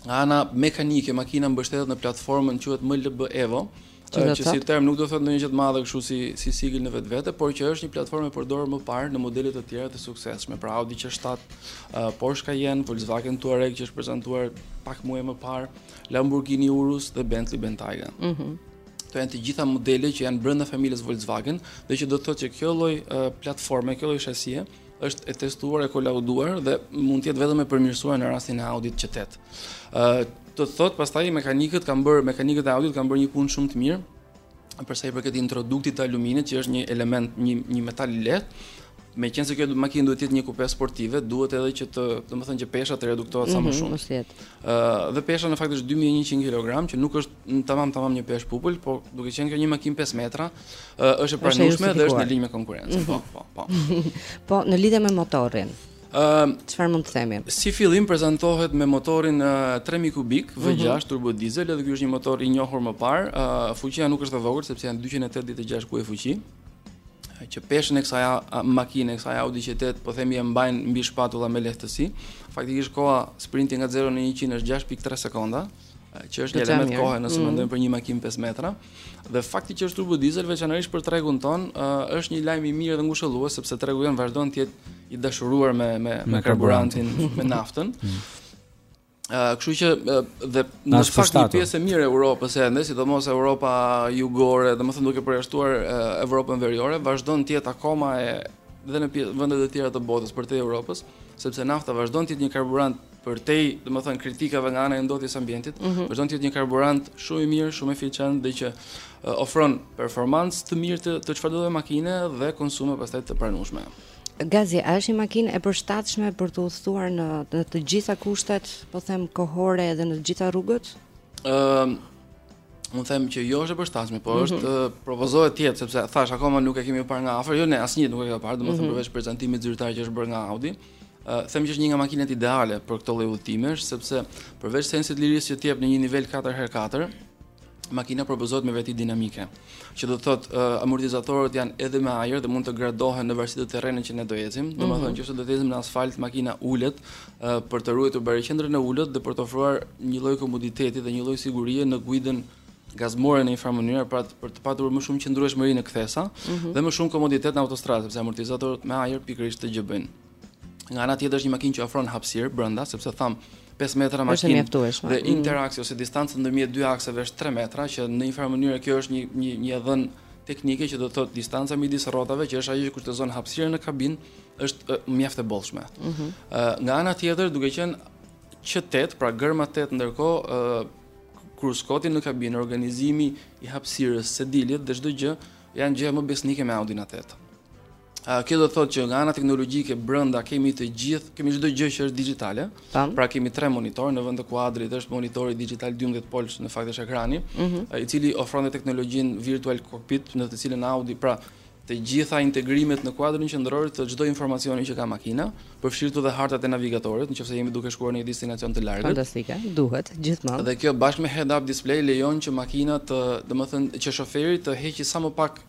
nga ana mekanike, makina mbështetet në platformën që quhet MLB Evo. Ëm Që, që si term nuk do të thotë ndonjë gjë të madhe kështu si si sigël në vetvete, por që është një platformë e përdorur më parë në modele të tjera të suksesshme, pra Audi Q7, uh, Porsche Cayenne, Volkswagen Touareg që është prezantuar pak muaj më parë, Lamborghini Urus dhe Bentley Bentayga. Mhm. Mm Këto janë të gjitha modele që janë brenda familjes Volkswagen dhe që do të thotë që kjo lloj uh, platforme, kjo lloj shasie është e testuar e kolauduar dhe mund të jetë vetëm e përmirësuar në rastin e Audi Q8. Që do të thot pastaj mekanikët kanë bërë mekanikët e Audi kanë bërë një punë shumë të mirë për sa i përket introduktit të aluminit që është një element një një metal i lehtë. Meqenëse kjo makinë duhet të jetë një kupe sportive, duhet edhe që të, domethënë që pesha të reduktohet mm -hmm, sa më mhm, shumë. Ë uh, dhe pesha në fakt është 2100 kg, që nuk është tamam tamam një peshë pupul, por duke qenë kjo një makinë 5 metra, Është e pranueshme dhe është në linjë me konkurrencën. Mhm. Po, po, po. Po, në lidhje me motorin. Ëm, çfarë mund të themi? Si fillim prezantohet me motorin 3000 kubik V6 mm -hmm. turbo diesel, edhe ky është një motor i njohur më parë. Uh, fuqia nuk është e vogël sepse janë 286 kuaj fuqi që peshën e kësaj makine, kësaj Audi Q8, po themi e mbajnë mbi shpatulla me lehtësi. Faktikisht koha sprinti nga 0 në 100 është 6.3 sekonda, që është një element kohe nëse mm. mendojmë për një makinë 5 metra. Dhe fakti që është turbo diesel veçanërisht për tregun ton uh, është një lajm i mirë dhe ngushëllues sepse tregu jon vazhdon të jetë i dashuruar me me, me karburantin, me naftën. Mm. Uh, kështu që uh, dhe në fakt një pjesë e mirë e Europës e ndaj sidomos Europa jugore, domethënë duke përjashtuar uh, Evropën veriore, vazhdon të jetë akoma e dhe në vendet e tjera të botës përtej Europës, sepse nafta vazhdon të jetë një karburant Përtej, domethënë kritikave nga ana e ndotjes së ambientit, mm -hmm. vazhdon të jetë një karburant shumë i mirë, shumë eficient dhe që uh, ofron performancë të mirë të, të çfarëdo lloj makine dhe konsume pastaj të pranueshme. Gazi, është një makinë e përshtatshme për të udhëtuar në në të gjitha kushtet, po them kohore edhe në të gjitha rrugët? Ëm ehm, uh, Unë them që jo është e përshtatshme, por mm -hmm. është mhm. propozohet të jetë sepse thash akoma nuk e kemi parë nga afër, jo ne asnjë nuk e ka parë, domethënë mm -hmm. përveç prezantimit zyrtar që është bërë nga Audi. Them që është një nga makinat ideale për këtë lloj udhëtimesh, sepse përveç sensit lirisë që të jep në një nivel 4x4, makina propozohet me veti dinamike, që do të thotë uh, amortizatorët janë edhe me ajër dhe mund të gradohen në varësi të terrenit që ne do ecim. Mhm. Domethënë, mm -hmm. nëse do të ecim në asfalt, makina ulet uh, për të ruajtur bariqendrën e ulët dhe për të ofruar një lloj komoditeti dhe një lloj sigurie në guidën gazmore në një farë mënyre pra për të patur më shumë qëndrueshmëri në kthesa mm -hmm. dhe më shumë komoditet në autostradë sepse amortizatorët me ajër pikërisht këtë gjë bëjnë. Nga ana tjetër është një makinë që ofron hapësirë brenda sepse thamë 5 metra makinë dhe mhm. interaksi ose distanca ndërmjet dy akseve është 3 metra që në një farë mënyre kjo është një një një e dhënë teknike që do të thotë distanca midis rrotave që është ajo që kushtozon hapësirën në kabinë është mjaft e bollshme. Mm -hmm. uh, nga ana tjetër duke qenë Q8, pra gërma 8 ndërkohë Kur shkon në kabinë, organizimi i hapësirës, sediljet dhe çdo gjë janë gjëja më besnike me Audi A8. Kjo do të thotë që nga ana teknologjike brenda kemi të gjithë, kemi çdo gjë që është digjitale. Pra kemi tre monitorë në vend të kuadrit, është monitori digjital 12 polç në fakt është ekrani, mm -hmm. i cili ofron teknologjinë virtual cockpit në të cilën Audi, pra të gjitha integrimet në kuadrin qendror të çdo informacioni që ka makina, përfshirë dhe hartat e navigatorit, nëse jemi duke shkuar në një destinacion të largët. Fantastike, duhet gjithmonë. Dhe kjo bashkë me head-up display lejon që makina të, domethënë që shoferi të heqë sa më pak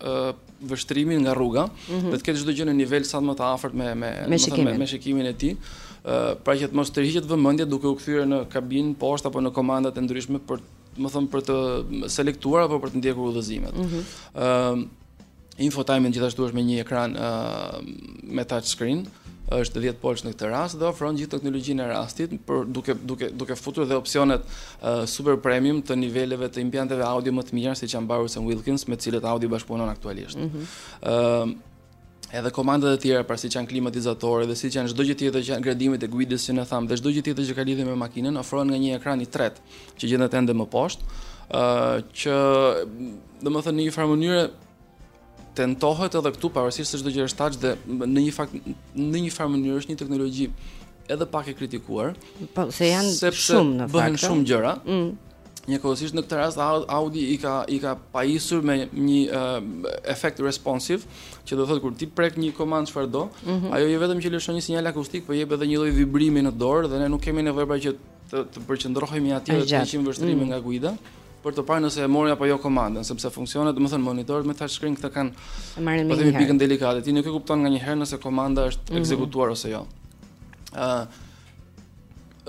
vështrimin nga rruga mm -hmm. dhe të ketë çdo gjë në nivel sa më të afërt me me me shikimin, me, me shikimin e tij. Ë pra që të mos tërhiqet vëmendja duke u kthyer në kabinë poshtë apo në komandat e ndryshme për, domethënë për të selektuar apo për të ndjekur udhëzimet. Ëm mm -hmm. Infotainment gjithashtu është me një ekran uh, me touch screen, është 10 polç në këtë rast dhe ofron gjithë teknologjinë e rastit për duke duke duke futur dhe opsionet uh, super premium të niveleve të impianteve audio më të mira siç janë Bowers and Wilkins me të cilët Audi bashkëpunon aktualisht. Ëh mm -hmm. uh, edhe komandat e tjera, pra siç janë klimatizatorë dhe siç janë çdo gjë tjetër që janë gradimet e guidës që ne thamë dhe çdo gjë tjetër që ka lidhje me makinën, ofrohen nga një ekran i tretë që gjendet ende më poshtë, ë uh, që Domethënë në një farë mënyre tentohet edhe këtu pavarësisht se çdo gjë është touch dhe në një fakt në një farë mënyrë është një teknologji edhe pak e kritikuar. Po, se janë sepse shumë në fakt. Bëhen shumë gjëra. Mm. Njëkohësisht në këtë rast Audi i ka i ka pajisur me një uh, efekt responsive, që do thotë kur ti prek një komandë çfarëdo, mm -hmm. ajo jo vetëm që lëshon një sinjal akustik, por jep edhe një lloj vibrimi në dorë dhe ne nuk kemi nevojë pra që të të përqendrohemi atje dhe të heqim vështrimin mm. nga guida. për të parë nëse e mori apo jo komandën, sepse funksionet, domethënë monitorët me touch screen këtë kanë marrim po me një pikën delikate. Ti nuk e kupton nganjëherë nëse komanda është mm -hmm. ekzekutuar ose jo. ë uh,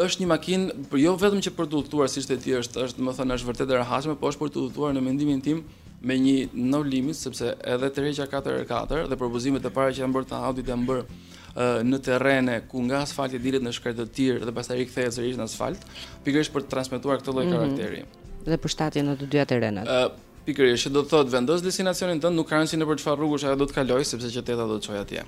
është një makinë, por jo vetëm që për të udhëtuar siç e ti është, është domethënë është vërtet e rehatshme, por është për të udhëtuar në mendimin tim me një no limit sepse edhe tërheqja 4x4 dhe propozimet e para që janë bërë te Audi janë bërë në terrene ku nga asfalti dilet në shkretëtirë dhe pastaj rikthehet sërish në asfalt, pikërisht për të transmetuar këtë lloj mm -hmm. karakteri. Dhe përshtatjen në të dyja terrenet. Ë pikërisht, që do të thotë vendos destinacionin tënd, nuk ka rëndësi nëpër çfarë rrugësh ajo do të kalojë sepse Q teta do të çojë atje.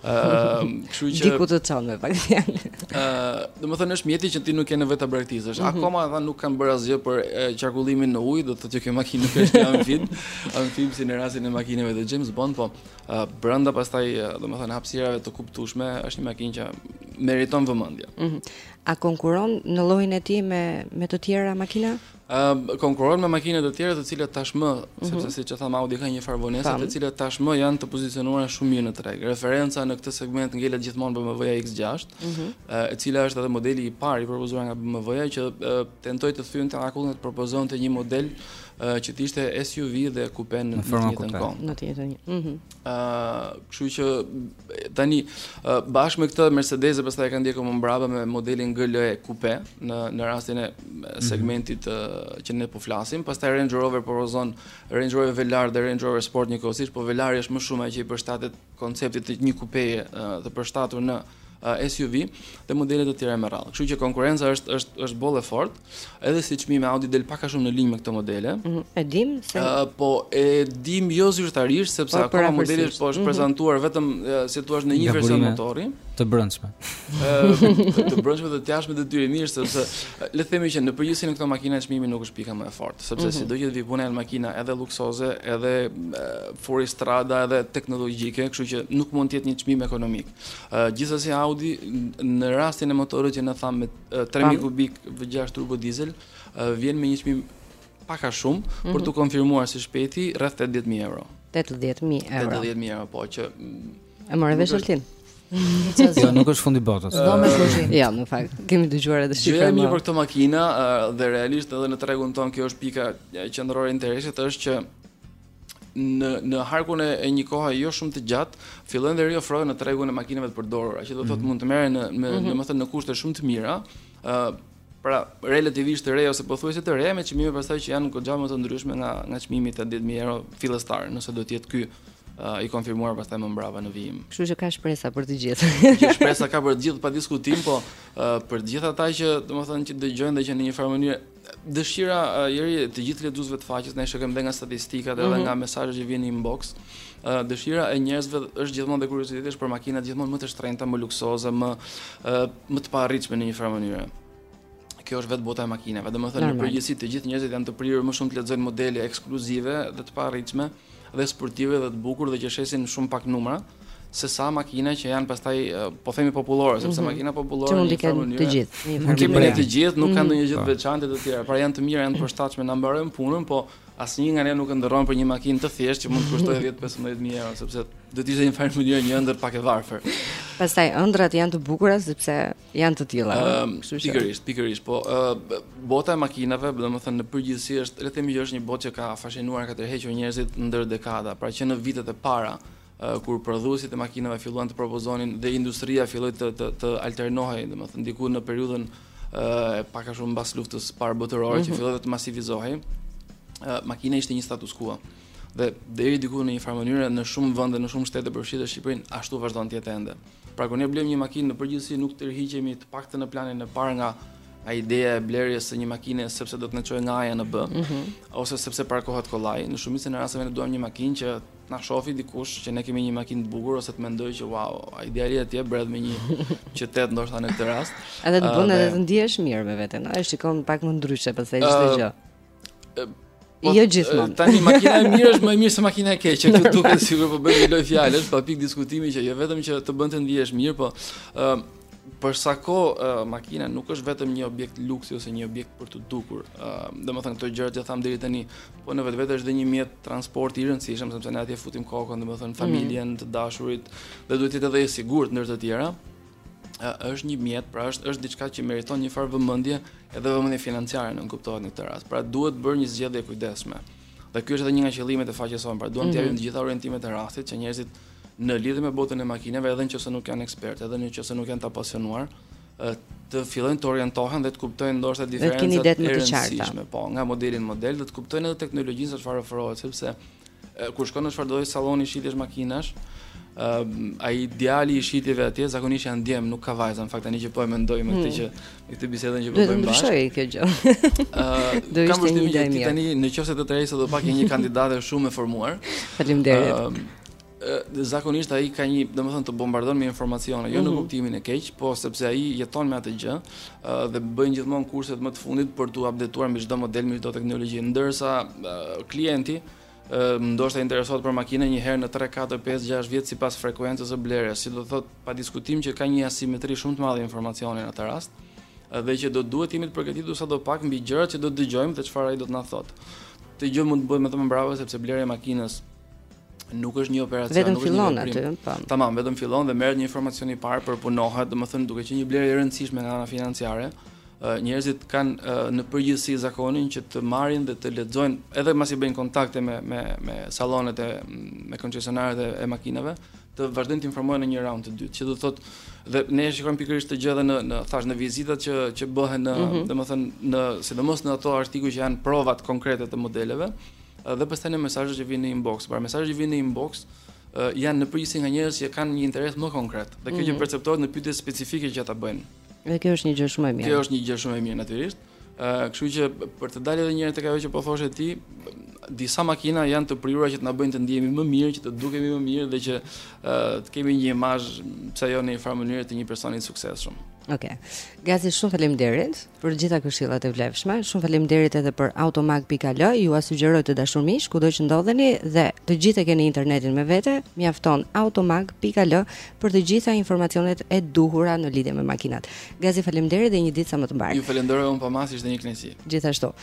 Ëm, uh, kështu që diku të çon me pak fjalë. Ë, uh, domethënë është mjeti që ti nuk ke nevojë ta braktisësh. Mm -hmm. Akoma ata nuk kanë bërë asgjë për qarkullimin në ujë, do të thotë që kjo makinë nuk është në amfib, amfib si në rastin e makinave të James Bond, po brenda pastaj domethënë hapësirave të kuptueshme është një makinë që meriton vëmendje. Mm -hmm. A konkuron në llojin e tij me me të tjera makina? Ë uh, konkuron me makina të tjera të cilat tashmë, mm -hmm. sepse siç e thamë Audi ka një farë vonese të cilat tashmë janë të pozicionuara shumë mirë në treg. Referenca në këtë segment ngelet gjithmonë BMW X6, mm -hmm. uh, e cila është edhe modeli i parë i propozuar nga BMW-ja që uh, tentoi të thyente akullin të propozonte një model që të ishte SUV dhe kupe në të njëjtën kohë. Në të njëjtën. Ëh, mhm. kështu që tani bashkë me këtë Mercedesi pastaj kanë ndjekur më mbrapa me modelin GLE kupe në në rastin e mhm. segmentit që ne po flasim, pastaj Range Rover propozon Range Rover Velar dhe Range Rover Sport njëkohësisht, po Velari është më shumë ai që i përshtatet konceptit të një kupeje të përshtatur në SUV dhe modele të tjera me radhë. Kështu që konkurrenca është është është boll e fortë, edhe si çmimi Audi del pak a shumë në linjë me këto modele. Mm -hmm. E dim se uh, po e dim jo zyrtarisht sepse po, akoma modeli është po është mm -hmm. prezantuar vetëm si thua në një version motori të brendshme. Ëh, të brendshme të jashtme të dyre mirë sepse le të themi që në përgjithësi në këto makina çmimi nuk është pika më e fortë, sepse mm -hmm. sido që të vijë puna janë makina edhe luksoze, edhe fuoristrada, edhe teknologjike, kështu që nuk mund të jetë një çmim ekonomik. Gjithsesi Audi në rastin e motorit që na thamë me 3000 kubik V6 turbo diesel vjen me një çmim pak a shumë mm -hmm. për t'u konfirmuar së shpejti rreth 80000 euro. 80000 euro. 80000 euro po që e more vesh Altin. Jo, nuk është fundi i botës. Do me kuzhinë. Jo, në fakt, kemi dëgjuar edhe shifra. Gjëja e mirë për këtë makinë dhe realisht edhe në tregun tonë kjo është pika qendrore e interesit është që në në harkun e një kohe jo shumë të gjatë, fillojnë dhe riofrohen në tregun e makinave të përdorura, që do të thotë mhm. mund të merren në me, mhm. domethënë në kushte shumë të mira, ë pra relativisht të reja ose pothuajse të reja me çmime pastaj që janë goxha më të ndryshme nga nga çmimi i 80000 euro fillestar, nëse do të jetë ky uh, i konfirmuar pastaj më mbrapa në vijim. Kështu që ka shpresa për të gjithë. Ka shpresa ka për të gjithë pa diskutim, po uh, për të gjithë ata që domethënë që dëgjojnë dhe që në një farë mënyrë Dëshira e të gjithë lexuesve të faqes, ne e shikojmë dhe nga statistikat mm -hmm. dhe mhm. nga mesazhet që vijnë në inbox. Dëshira e njerëzve është gjithmonë dhe kurioziteti është për makinat gjithmonë më të shtrenjta, më luksoze, më më të paarritshme në një farë mënyre kjo është vetë bota e makinave. Domethënë në përgjithësi të gjithë njerëzit janë të prirur më shumë të lexojnë modele ekskluzive dhe të paarritshme. dhe sportive dhe të bukur dhe që shesin shumë pak numra se sa makina që janë pastaj po themi popullore sepse mm -hmm. makina popullore që mund të kenë të gjithë mund të kenë të gjithë nuk mm -hmm. kanë mhm. ndonjë gjë të veçantë të tjera pra janë të mira janë të përshtatshme na mbarojnë punën po asnjë nga ne nuk ëndërron për një makinë të thjeshtë që mund të kushtojë 10-15000 euro sepse do të ishte një farë mënyrë një ëndërr pak e varfër pastaj ëndrrat janë të bukura sepse Janë të tilla, uh, kështu që. Pikërisht, pikërisht, po uh, bota e makinave, domethënë në përgjithësi është, le të themi që është një botë që ka fashinuar, ka tërhequr njerëzit ndër dekada, pra që në vitet e para uh, kur prodhuesit e makinave filluan të propozonin dhe industria filloi të të, të alternohej, domethënë diku në periudhën uh, e pak a shumë mbas luftës së parë botërore mm -hmm. që mhm. filloi të masivizohej, uh, makina ishte një status quo dhe deri diku në një farë mënyre në shumë vende, në shumë shtete përfshirë Shqipërinë, ashtu vazhdon të jetë ende. Pra kur ne blejmë një makinë në përgjithësi nuk tërhiqemi të paktën në planin e parë nga a ideja e blerjes së një makine sepse do të na çojë nga A në B, mm -hmm. ose sepse parkohet kollaj. Në shumicën e rasteve ne duam një makinë që të na shofi dikush që ne kemi një makinë të bukur ose të mendojë që wow, a ideja e të bredhurit në një qytet ndoshta në këtë rast. Edhe të bën edhe të ndihesh mirë me veten, a e shikon pak më ndryshe pastaj çdo gjë. Po, jo gjithmonë. Tani makina e mirë është më e mirë se makina e keqe. Kjo duket sikur po bëj një lojë fjalësh, pa pikë diskutimi që jo vetëm që të bën të ndihesh mirë, po ë uh, për sa kohë uh, makina nuk është vetëm një objekt luksi ose një objekt për t'u dukur. ë uh, Domethënë këto gjëra që thamë deri tani, po në vetvete është dhe një mjet transporti i rëndësishëm sepse ne atje futim kokën, domethënë mm. familjen, të dashurit dhe duhet të jetë edhe i sigurt ndër të tjera. është një mjet, pra është është diçka që meriton një farë vëmendje, edhe vëmendje financiare në kuptohet në këtë rast. Pra duhet bërë një zgjedhje e kujdesshme. Dhe ky është edhe një nga qëllimet e faqes sonë, pra duam mm -hmm. të japim mhm. të gjitha orientimet e rastit që njerëzit në lidhje me botën e makinave, edhe nëse nuk janë ekspertë, edhe nëse nuk janë të apasionuar, të fillojnë të orientohen dhe të kuptojnë ndoshta diferencat e rëndësishme, po, nga modeli në model dhe të kuptojnë edhe teknologjinë se çfarë ofrohet, sepse Kur shkon në çfarëdo salloni shitjesh makinash, ai djali i shitjeve atje zakonisht janë djem, nuk ka vajza. Në fakt tani që po e mendoj me këtë hmm. që me këtë bisedën që po bëjmë bashkë. Do të ndryshojë kjo gjë. Ëh, do ishte një ide tani në qoftë se të trejse do pak një kandidate shumë e formuar. Faleminderit. Ëh, zakonisht ai ka një, domethënë të bombardon me informacione, jo në hmm. kuptimin e keq, po sepse ai jeton me atë gjë, dhe bën gjithmonë kurset më të fundit për t'u updetuar mbi çdo model, mbi çdo teknologji, ndërsa klienti ndoshta interesohet për makinën një herë në 3, 4, 5, 6 vjet sipas frekuencës së blerjes, çka do të thotë pa diskutim që ka një asimetri shumë të madhe informacioni në atë rast dhe që do të duhet të jemi të përgatitur sadopak mbi gjërat që do të dëgjojmë dhe çfarë ai do të na thotë. Këtë gjë mund ta bëjmë edhe mbrapa sepse blerja e makinës Nuk është një operacion, vetëm nuk është fillon një aty, po. Tamam, vetëm fillon dhe merret një informacion i parë përpunohet, domethënë duke qenë një blerje e rëndësishme nga ana financiare. Njerëzit kanë në përgjithësi zakonin që të marrin dhe të lexojnë, edhe pasi bëjnë kontakte me me me sallonet e me koncesionarët e, e makinave, të vazhdojnë të informohen në një raund të dytë, që do të thotë dhe ne e shikojmë pikërisht këtë gjë edhe në në thashë në vizitat që që bëhen në, mm -hmm. domethënë në sidomos në ato artikuj që janë provat konkrete të modeleve. Ëh Dhe pastaj në mesazhet që vijnë në inbox, pra mesazhet që vijnë në inbox janë në përgjithësi nga njerëz që kanë një interes më konkret dhe kjo që mhm. perceptohet në pyetjet specifike që ata bëjnë. Dhe kjo është një gjë shumë e mirë. Kjo është një gjë shumë e mirë natyrisht. Ë, kështu që për të dalë edhe një herë tek ajo që po thoshe ti, disa makina janë të prirura që të na bëjnë të ndihemi më mirë, që të dukemi më mirë dhe që ë të kemi një imazh pse jo në një farë mënyre të një personi të suksesshëm. Okej. Okay. Gazi shumë faleminderit. për të gjitha këshillat e vlefshme. Shumë faleminderit edhe për automag.al. Ju sugjeroj të dashur miq, kudo që ndodheni dhe të gjithë e keni internetin me vete, mjafton automag.al për të gjitha informacionet e duhura në lidhje me makinat. Gazi faleminderit dhe një ditë sa më të mbarë. Ju falenderoj unë pa masë ishte një kënaqësi. Gjithashtu.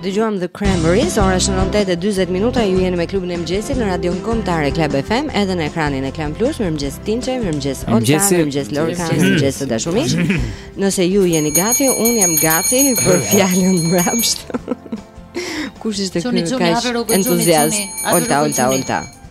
Dëgjuam The Cranberries, ora është 9:40 minuta, ju jeni me klubin e mëngjesit në Radion Kombëtare Club FM, edhe në ekranin e Klan Plus, mirëmëngjes Tinçe, mirëmëngjes Olta, mirëmëngjes Lorika, mirëmëngjes të dashur miq. Nëse ju jeni gati, unë jam gati për fjalën mbrapsht. Kush ishte ky kaq entuziast? Olta, Olta, Olta.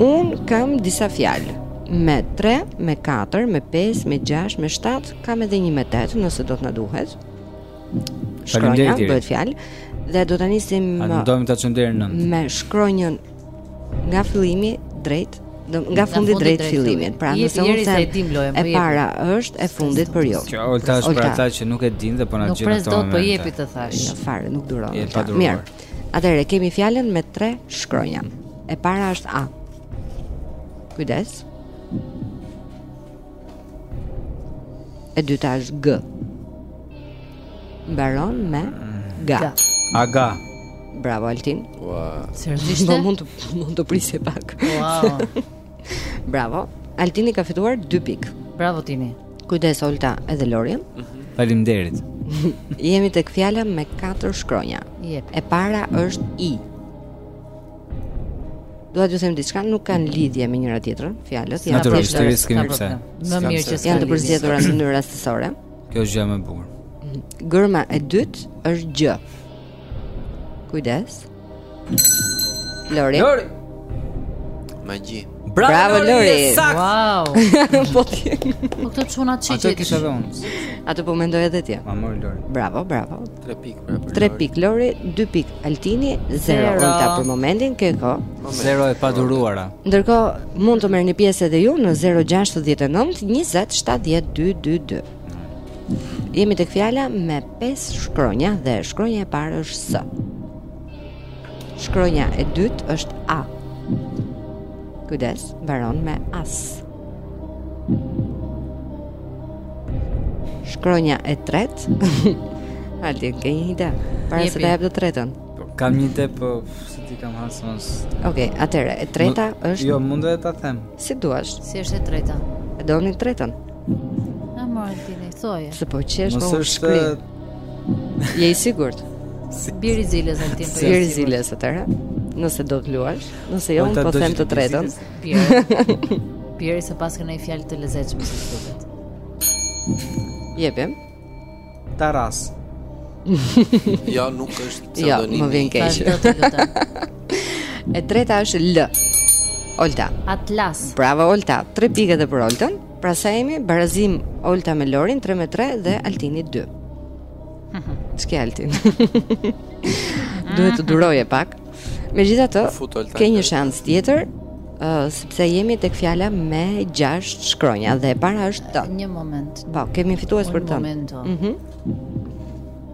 Unë kam disa fjalë me 3, me 4, me 5, me 6, me 7, kam edhe një me 8 nëse do të na duhet. Shkronja bëhet fjalë dhe do ta nisim Atë ndojmë ta çojmë deri në 9. Me shkronjën nga fillimi drejt Do, nga fundi drejt, drejt fillimit. Pra, nëse unë them e po para është e fundit për ju. Që Olta është për ata që nuk e dinë dhe po na gjen ato. Nuk pres dot po jepi të thashë. Jo fare nuk duron. Mirë. Atëherë kemi fjalën me tre shkronja. E para është A. Kujdes. E dyta është G. Mbaron me GA. Aga. Bravo Altin. Ua. Wow. Seriozisht? Po mund të mund të prisje pak. Wow. Bravo. Altini ka fituar 2 pikë. Bravo Tini. Kujdes Olta edhe Lori. Mhm. Faleminderit. Jemi tek fjala me 4 shkronja. Jep. E para është i. Dua t'jua them diçka, nuk kanë lidhje me njëra-tjetrën, fjalët janë të përzgjedhura. Kemi pse. Më mirë që janë të përzgjedhura në mënyrë rastësore. Kjo është gjëja më e bukur. Gërma e dytë është gj. Kujdes. Ëh. Lori. Lori. Magji. Bravo, Bravo Lori. Wow. po ti. Po këto çuna çiçi. Atë kisha dhe unë. Atë po mendoje edhe ti. Ma mori Lori. Bravo, bravo. 3 pikë për Lori. 3 pikë Lori, 2 pikë Altini, 0 Olta për momentin, ke ko. 0 e paduruara. Ndërkohë mund të merrni pjesë edhe ju në 069 20 70 222. Jemi tek fjala me pesë shkronja dhe shkronja e parë është S. Shkronja e dytë është A. Kujdes, mbaron me as. Shkronja e tretë. Alti, ke një ide? Para se ta jap të tretën. Po, kam një ide, po se ti kam hasë mos. Okej, okay, atëhere, e treta M është Jo, mund edhe ta them. Si duash? Si është e treta? E doni të tretën? A mërë të tine, thuaje Se po qesh po më shkri Je i sigurt si, Bjeri ziles atëherë po Bjeri ziles atëherë Nëse do të luash Nëse jo, unë po them të tretën Bjeri se paske ndonjë fjalë të lezetshme si duket Jepi Taras. Jo, nuk është pseudonimi. Jo, më vjen keq. E treta është L. Olta. Atlas. Bravo Olta. 3 pikë edhe për Oltën. Pra sa jemi barazim Olta me Lorin 3 me 3 dhe Altini 2. Ç'ke Altin? Duhet të durojë pak. Megjithatë, ke një shans tjetër, uh, sepse jemi tek fjala me 6 shkronja dhe e para është T. Një moment. Po, kemi fitues për të. Momento. Mhm. Mm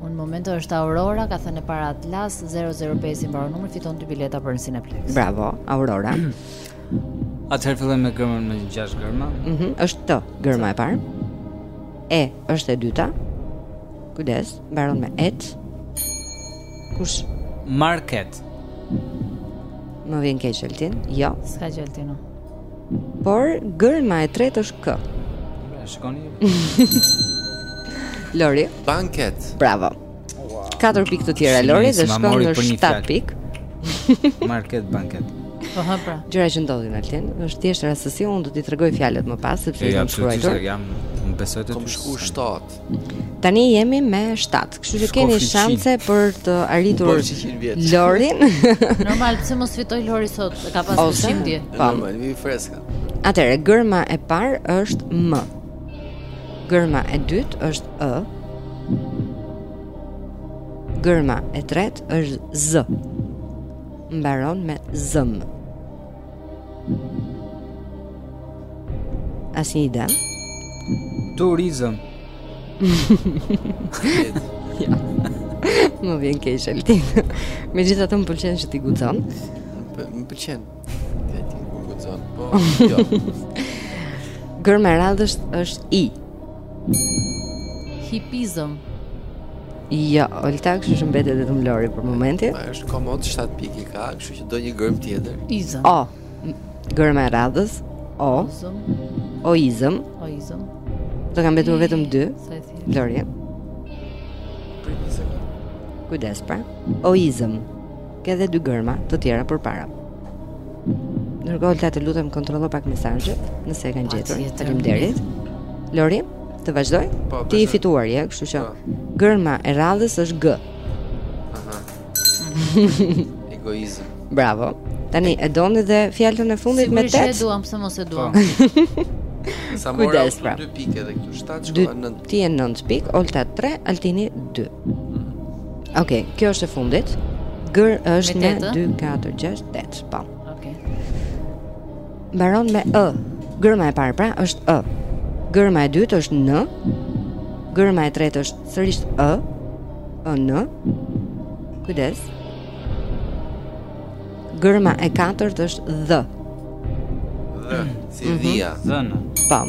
Un momento është Aurora, ka thënë e para Atlas 005 i mbaron numri, fiton dy bileta për në Cineplex. Bravo, Aurora. Atëherë fillojmë me gërmën me 6 gërma. Mhm, mm është T gërma e parë. E është e dyta. Kujdes, mbaron me et. Kush? Market. Më vjen keq Altin? Jo. S'ka gjë Altin. Por gërma e tretë është K. Shikoni. Lori. Banket. Bravo. Wow. Katër pikë të tjera Lori dhe shkon në 7 pikë. Market banket. Po hë pra. Gjëra që ndodhin Altin, është thjesht rastësi, unë do t'i tregoj fjalët më pas sepse jam shkruar. Jam besoj të të shku 7. Tani jemi me 7, kështu që keni shanse për të arritur Lorin. Normal, pse mos fitoj Lori sot? Ka pas pushim dje. Po, më i freskët. Atëre, gërma e parë është M. Gërma e dytë është Ë. Gërma e tretë është Z. Mbaron me ZM. Asnjë ide. Turizëm. Jo. Më vjen keq Altin. Megjithatë më pëlqen që ti guxon. Më pëlqen. Ti guxon. Po. Jo. Gërma e radhës është i. Hipizëm. Jo, Olta, kështu që mbetet vetëm Lori për momentin. Ma është komod 7 pikë ka, kështu që do një gërmë tjetër. Izëm. O. Gërma e radhës. O. Izëm. O Izëm. O Izëm. Do kenë mbetur vetëm 2. Lori. Kujdes pra. O Izëm. Ka dhe dy gërma të tjera përpara. Ndërkohë Olta të lutem kontrollo pak mesazhet, nëse e kanë gjetur. Faleminderit. Lori, të vazhdoj? Po, Ti i fituar je, kështu që po. gërma e radhës është G. Aha. Egoizëm. Bravo. Tani e doni dhe fjalën e fundit me tetë? Si e duam, pse mos e duam? Po. Sa mora Kujdes, pra. 2 pikë edhe këtu, 7 shkova 9. Ti je 9 pikë, Olta 3, Altini 2. Okej, okay, kjo është e fundit. Gër është me 2 4 6 8. Po. Okej. Okay. Mbaron me ë. Germa e parë pra është ë. Germa e dytë është n. Germa e tretë është sërish ë. Ë n. Kujdes. Germa e katërt është dh. Dh, si dhia. Dh. Pam.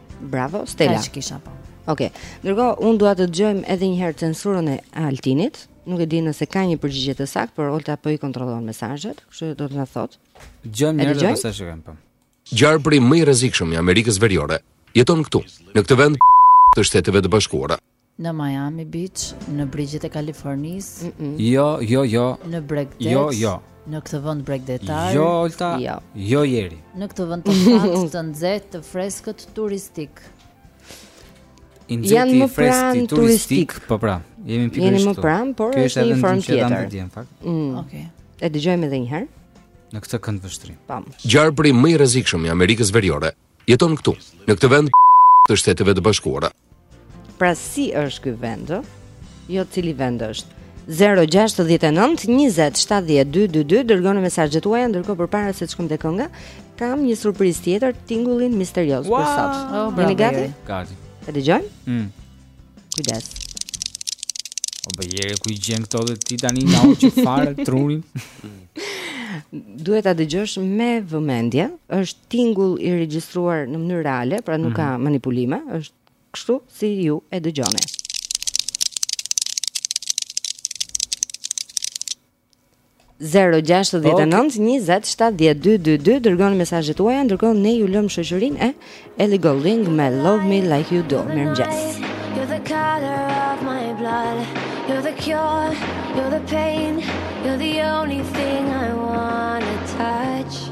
Bravo, Stella. Kaq kisha po. Okej. Okay. Ndërkohë unë dua të dëgjojmë edhe një herë censurën e Altinit. Nuk e di nëse ka një përgjigje të saktë, por Olta po i kontrollon mesazhet, kështu që do të na thotë. Dëgjojmë një herë dhe pastaj shikojmë po. Gjarpri më i rrezikshëm i Amerikës Veriore jeton këtu, në këtë vend të Shteteve të Bashkuara. Në Miami Beach, në brigjet e Kalifornisë. Mm -mm. Jo, jo, jo. Në bregdet. Jo, jo. Në këtë vend bregdetar. Jo, Olta. Jo. Jo Jeri. Në këtë vend të fat të nxehtë, të freskët turistik. I nxehtë i freskët turistik, po pra. Jemi pikërisht. Jeni më pranë, por është një formë tjetër. Kjo është fakt. Mm. Okej. E dëgjojmë edhe një herë. Në këtë këndvështrim. Pam. Gjarpri më i rrezikshëm i Amerikës Veriore Jeton këtu, në këtë vend të Shteteve të Bashkuara. Pra si është ky vend? Jo cili vend është. 0-69-20-72-22 Dërgoni mesazhet tuaja Ndërkohë përpara se të shkojmë te kënga Kam një surprizë tjetër Tingullin misterioz wow! Për sot Jeni gati? Gati E dëgjojmë? Mm. Kujdes. O bëjere, ku i gjen këto dhe ti tani na ul fare trurin? Duhet ta dëgjosh me vëmendje, është tingull i regjistruar në mënyrë reale, pra nuk mm -hmm. ka mhm. manipulime, është kështu si ju e dëgjoni. 0-69-20-72-22 Dërgoni mesazhet tuaja Ndërkohë ne ju lëmë në shoqërinë e Ellie Goulding me Love Me Like You Do Mirëmëngjes You're the color of my blood You're the cure You're the pain You're the only thing I wanna touch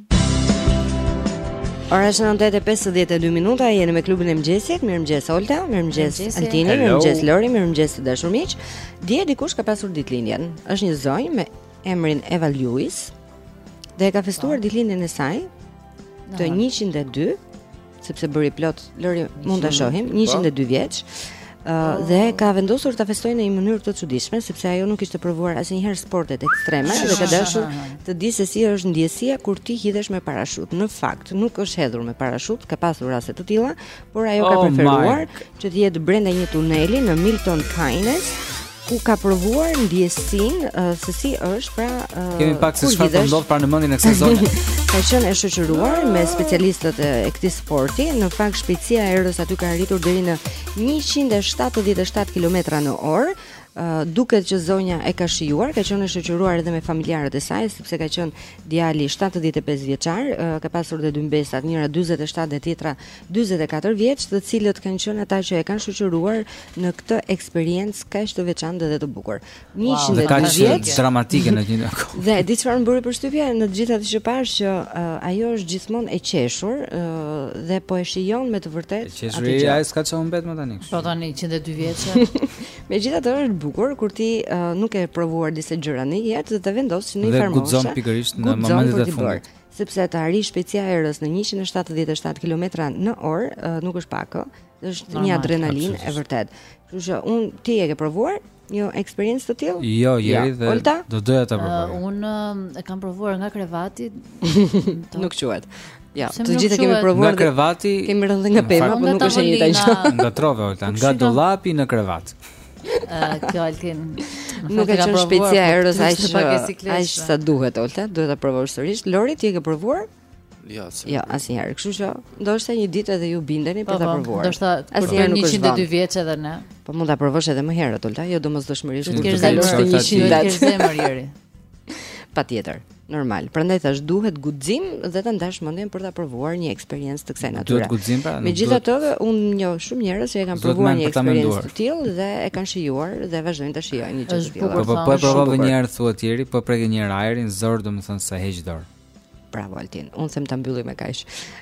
Ora është 9:52 minuta, jeni me klubin e mëngjesit. Mirëmëngjes Olta, mirëmëngjes Altini, mirëmëngjes Lori, mirëmëngjes të dashur miq. Dje dikush ka pasur ditëlindjen. Është një zonjë me emrin Eva Lewis dhe e ka festuar po. ditëlindjen e saj të 102 sepse bëri plot Lori mund ta shohim 102 po. vjeç Uh, dhe ka vendosur ta festojë në një mënyrë të çuditshme sepse ajo nuk kishte provuar asnjëherë sportet ekstreme dhe ka dashur të di se si është ndjesia kur ti hidhesh me parashutë. Në fakt, nuk është hedhur me parashutë, ka pasur raste të tilla, por ajo ka oh preferuar që të jetë brenda një tuneli në Milton Keynes ku ka provuar ndjesinë uh, se si është pra uh, pamje pak se çfarë po ndodh pra në mendjen e kësaj zonje ka qenë e shoqëruar me specialistët e këtij sporti në fakt shpejtësia e erës aty ka arritur deri në 177 km në orë uh, duket që zonja e ka shijuar, ka qenë e shoqëruar edhe me familjarët e saj, sepse ka qenë djali 75 vjeçar, uh, ka pasur dhe dy mbesat, njëra 47 dhe tjetra dyzet e katër vjeç, të cilët kanë qenë ata që e kanë shoqëruar në këtë eksperiencë kaq të veçantë dhe të bukur. Një wow. dhe ka qenë dramatike në një kohë. dhe di çfarë më bëri përshtypje në të gjitha ato që pash që uh, ajo është gjithmonë e qeshur uh, dhe po e shijon me të vërtetë. Qeshur, asaj s'ka ç'i mbet më tani. Po tani 102 vjeç. Megjithatë është bukur kur ti uh, nuk ke provuar disa gjëra në jetë dhe ti vendos në një farë moshe. Dhe guxon pikërisht në momentet e fundit. sepse të arrijë shpejtësia e erës në 177 kilometra në orë, nuk është pak, është një adrenalinë e vërtet. Kështu që un ti e ke provuar një eksperiencë të tillë? Jo, jo, dhe Olta? do doja ta provoj. Uh, un e kam provuar nga krevati. nuk quhet. Ja, të gjithë kemi provuar nga krevati. Kemi rënë nga pema, por nuk është e njëjta gjë. Nga t'ra ve Olta, nga dollapi në krevat. Kjo Altin nuk e ka shpejtësia e erës aq aq sa duhet Olta, duhet ta provosh sërish. Lori ti e ke provuar? Jo, asnjë. Jo, asnjëherë. Kështu që ndoshta një ditë edhe ju bindeni për po, ta po, provuar. Ndoshta kur të jeni 102 vjeç edhe ne. Po mund ta provosh edhe më herët Olta, jo domosdoshmërisht kur të kalosh të 100-at. Ke zemër njeri. Patjetër. Normal. Prandaj thash duhet guxim dhe ta ndash mendjen për ta provuar një eksperiencë të kësaj natyre. Duhet guxim pra. Megjithatë, duhet... unë njoh shumë njerëz që e kanë provuar një eksperiencë të tillë dhe e kanë shijuar dhe vazhdojnë ta shijojnë një gjë të tillë. Po po po e provove një herë thua ti, po preke një herë ajrin, zor domethënë se heq dorë. Bravo Altin. Unë them ta mbyllim me kaq.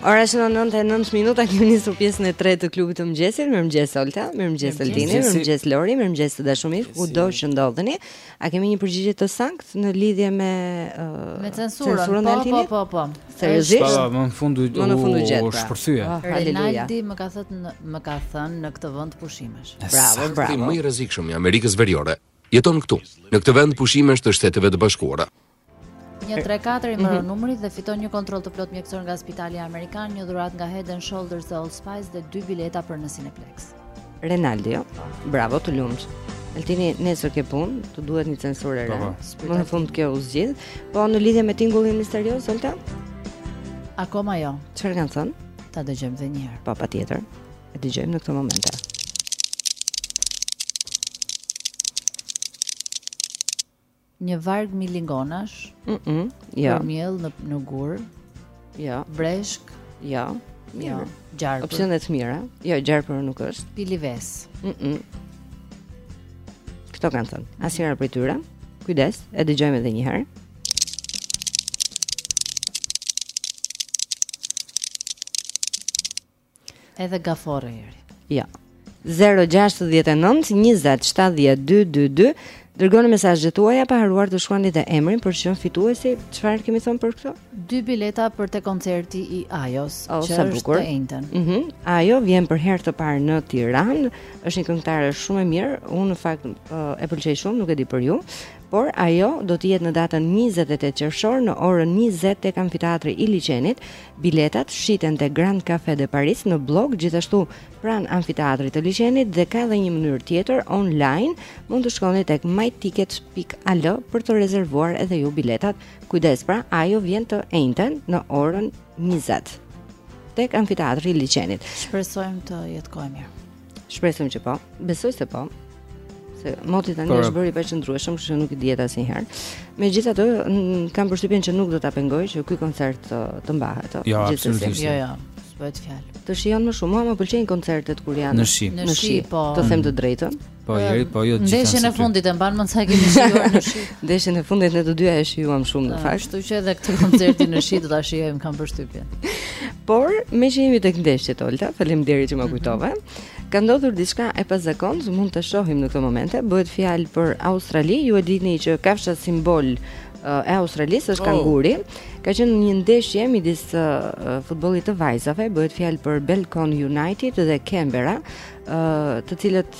Ora është 9 e 9 minuta, kemi nisur pjesën e tretë të klubit të mëngjesit. Mirëmëngjes Olta, mirëmëngjes Altini, mirëmëngjes Lori, mirëmëngjes të dashur miq, kudo që ndodheni. A kemi një përgjigje të sakt në lidhje me uh, me censurën, censurën po, po, po, po, po. Seriozisht? Po, më në fund u më në fund u gjet. Pra. Shpërtheu. Oh, Rinaldi më ka thënë në, më ka thënë në këtë vend pushimesh. Bravo, bravo. Asfalti më i rrezikshëm i Amerikës Veriore jeton këtu, në këtë vend pushimesh të Shteteve të Bashkuara. 134 i mhm. mbaron numri dhe fiton një kontroll të plot mjekësor nga Spitali Amerikan, një dhuratë nga Head and Shoulders dhe Old Spice dhe dy bileta për në Cineplex. Rinaldi, jo? bravo të lumtë. Altini nesër ke punë, të duhet një censurë e re. Po, po. Më në fund kjo u zgjidh. Po në lidhje me tingullin misterioz, Olta? Akoma jo. Çfarë kanë thënë? Ta dëgjojmë edhe një herë. Po, patjetër. E dëgjojmë në këtë moment. Një varg milingonash. Ëh, mm -mm, jo. Për miell në në gur. Jo. Breshkë. Jo. Mirë. Jo. Gjarpër. Opsione të mira. Jo, gjarpër nuk është. Pilivesë. Ëh. Mm Këto kanë thënë. Asnjëra prej tyre. Kujdes, e dëgjojmë edhe një herë. Edhe gaforë eri. Jo. Ja. 0-6-9-20-70-2-2-2 Dërgoni mesazhet tuaja pa harruar të shkruani dhe emrin për të qenë fituesi Çfarë kemi thonë për këto? Dy bileta për te koncerti i Ajos oh, Që është bukur. të enjten mm -hmm. Ajo vjen për herë të parë në Tiranë është një këngëtare shumë e mirë Unë në fakt e pëlqej shumë, nuk e di për ju por ajo do të jetë në datën njëzet e tetë qershor në orën njëzet tek Amfiteatri i Liqenit. Biletat shiten te Grand Café de Paris në Bllok, gjithashtu pranë Amfiteatrit të Liqenit dhe ka edhe një mënyrë tjetër online, mund të shkoni tek myticket.al për të rezervuar edhe ju biletat. Kujdes pra, ajo vjen të enjten në orën njëzet tek Amfiteatri i Liqenit. Shpresojmë të jetë kohë e mirë. Shpresojmë që po. Besoj se po. Se moti tani po. është bërë i paqëndrueshëm, kështu që nuk i dihet asnjëherë. Megjithatë, kam përshtypjen që nuk do ta pengojë që ky koncert të, të mbahet. Jo, absolutisht. Jo, jo. Bëhet fjalë. Të shijon më shumë, mua më pëlqejnë koncertet kur janë në shi. Në shi, po. Të them të drejtën. Po, po jeri, po jo gjithashtu. Ndeshjen e fundit e mban mend sa kemi shijuar në shi. Ndeshjen e fundit ne të dyja e shijuam shumë në fakt. Kështu që edhe këtë koncertin në shi do ta shijojmë kam përshtypjen. Por, meqë jemi tek ndeshjet, Olta, faleminderit që më mhm. kujtove, ka ndodhur diçka e pazakontë, mund të shohim në këto momente, bëhet fjalë për Australinë, ju e dini që kafsha simbol e Australisë është oh. kanguri, ka qenë një ndeshje midis futbollit të vajzave, bëhet fjalë për Belcon United dhe Canberra, të cilët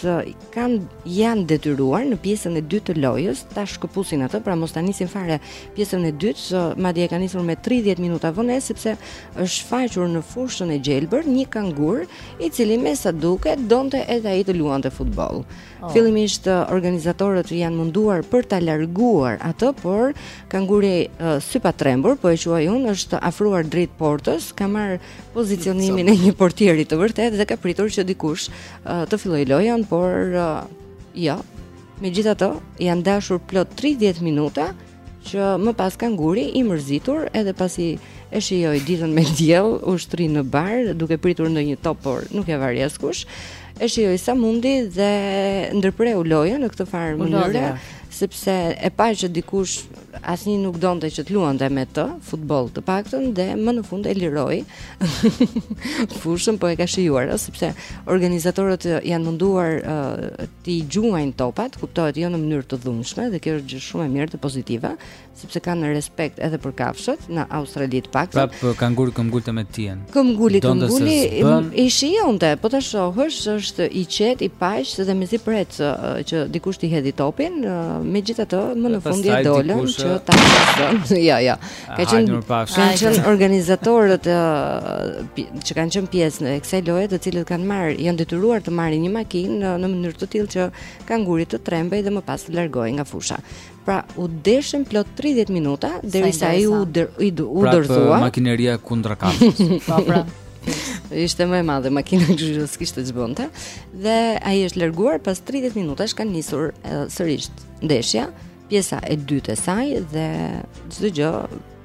kanë janë detyruar në pjesën e dytë të lojës ta shkëpusin atë, pra mos ta nisin fare pjesën e dytë, madje e ka nisur me 30 minuta vonesë sepse është shfaqur në fushën e gjelbër një kangur, i cili me sa duket donte edhe ai të luante futboll. Oh. Fillimisht uh, organizatorët janë munduar për ta larguar atë, por kanguri uh, sypatrembur, po e quaj unë, është afruar drejt portës, ka marrë pozicionimin e një portieri të vërtetë dhe ka pritur që dikush uh, të fillojë lojën, por uh, jo, Megjithatë, janë dashur plot 30 minuta që më pas kanguri i mërzitur edhe pasi e shijoi ditën me diell, u shtri në bar duke pritur ndonjë top, por nuk e vari askush. E shijoi sa mundi dhe ndërpreu lojën në këtë farë mënyre, sepse e pa që dikush asnjë nuk donte që të luante me të, futboll të paktën dhe më në fund e liroi. Fushën po e ka shijuar, sepse organizatorët janë munduar uh, t'i gjuajnë topat, kuptohet jo në mënyrë të dhunshme dhe kjo është gjë shumë e mirë dhe pozitive, sepse kanë respekt edhe për kafshët në Australi të paktën. Prap po, kanguri këmbgulte me të tijën. Këmbguli këmbguli i shijonte, po ta shohësh është i qetë, i paqtë dhe mezi pret që dikush t'i hedhi topin, megjithatë më në fund i dolën që ta. Jo, jo. Ka qenë kanë qenë organizatorët që kanë qenë pjesë e kësaj loje, të cilët kanë marrë, janë detyruar të marrin një makinë në, në mënyrë të tillë që kanguri të trembej dhe më pas të largohej nga fusha. Pra u deshën plot 30 minuta derisa ai u der, i u pra, dorëzua. Pra makineria kundra kafshës. Po pra. Ishte më e madhe makina që ai s'kishte ç'bënte dhe ai është larguar pas 30 minutash ka nisur sërish ndeshja pjesa e dytë e saj dhe çdo gjë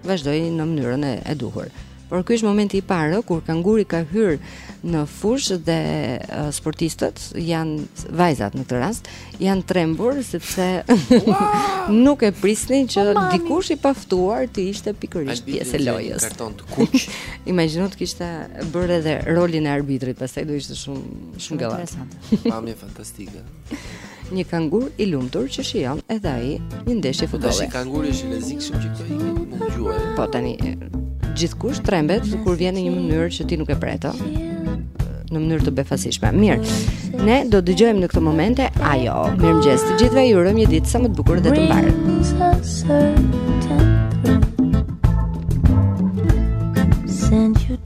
vazhdoi në mënyrën e, e duhur. Por ky është momenti i parë kur kanguri ka hyrë në fushë dhe uh, sportistët janë vajzat në këtë rast, janë trembur sepse nuk e prisnin që oh, dikush i paftuar të ishte pikërisht pjesë e lojës. Karton të kuq. Imagjino të kishte bërë edhe rolin e arbitrit, pastaj do ishte shumë shumë gallatë. Pamje fantastike. Një kangur i lumtur që shijon edhe ai një ndeshje futbolli. Tash kanguri është i rrezikshëm që këto ikën nuk gjuaj. Po tani gjithkush trembet kur vjen në një mënyrë që ti nuk e pret, ëh. Në mënyrë të befasishme. Mirë. Ne do dëgjojmë në këto momente ajo. Mirëmëngjes të gjithëve, ju urojmë një ditë sa më të bukur dhe të mbarë.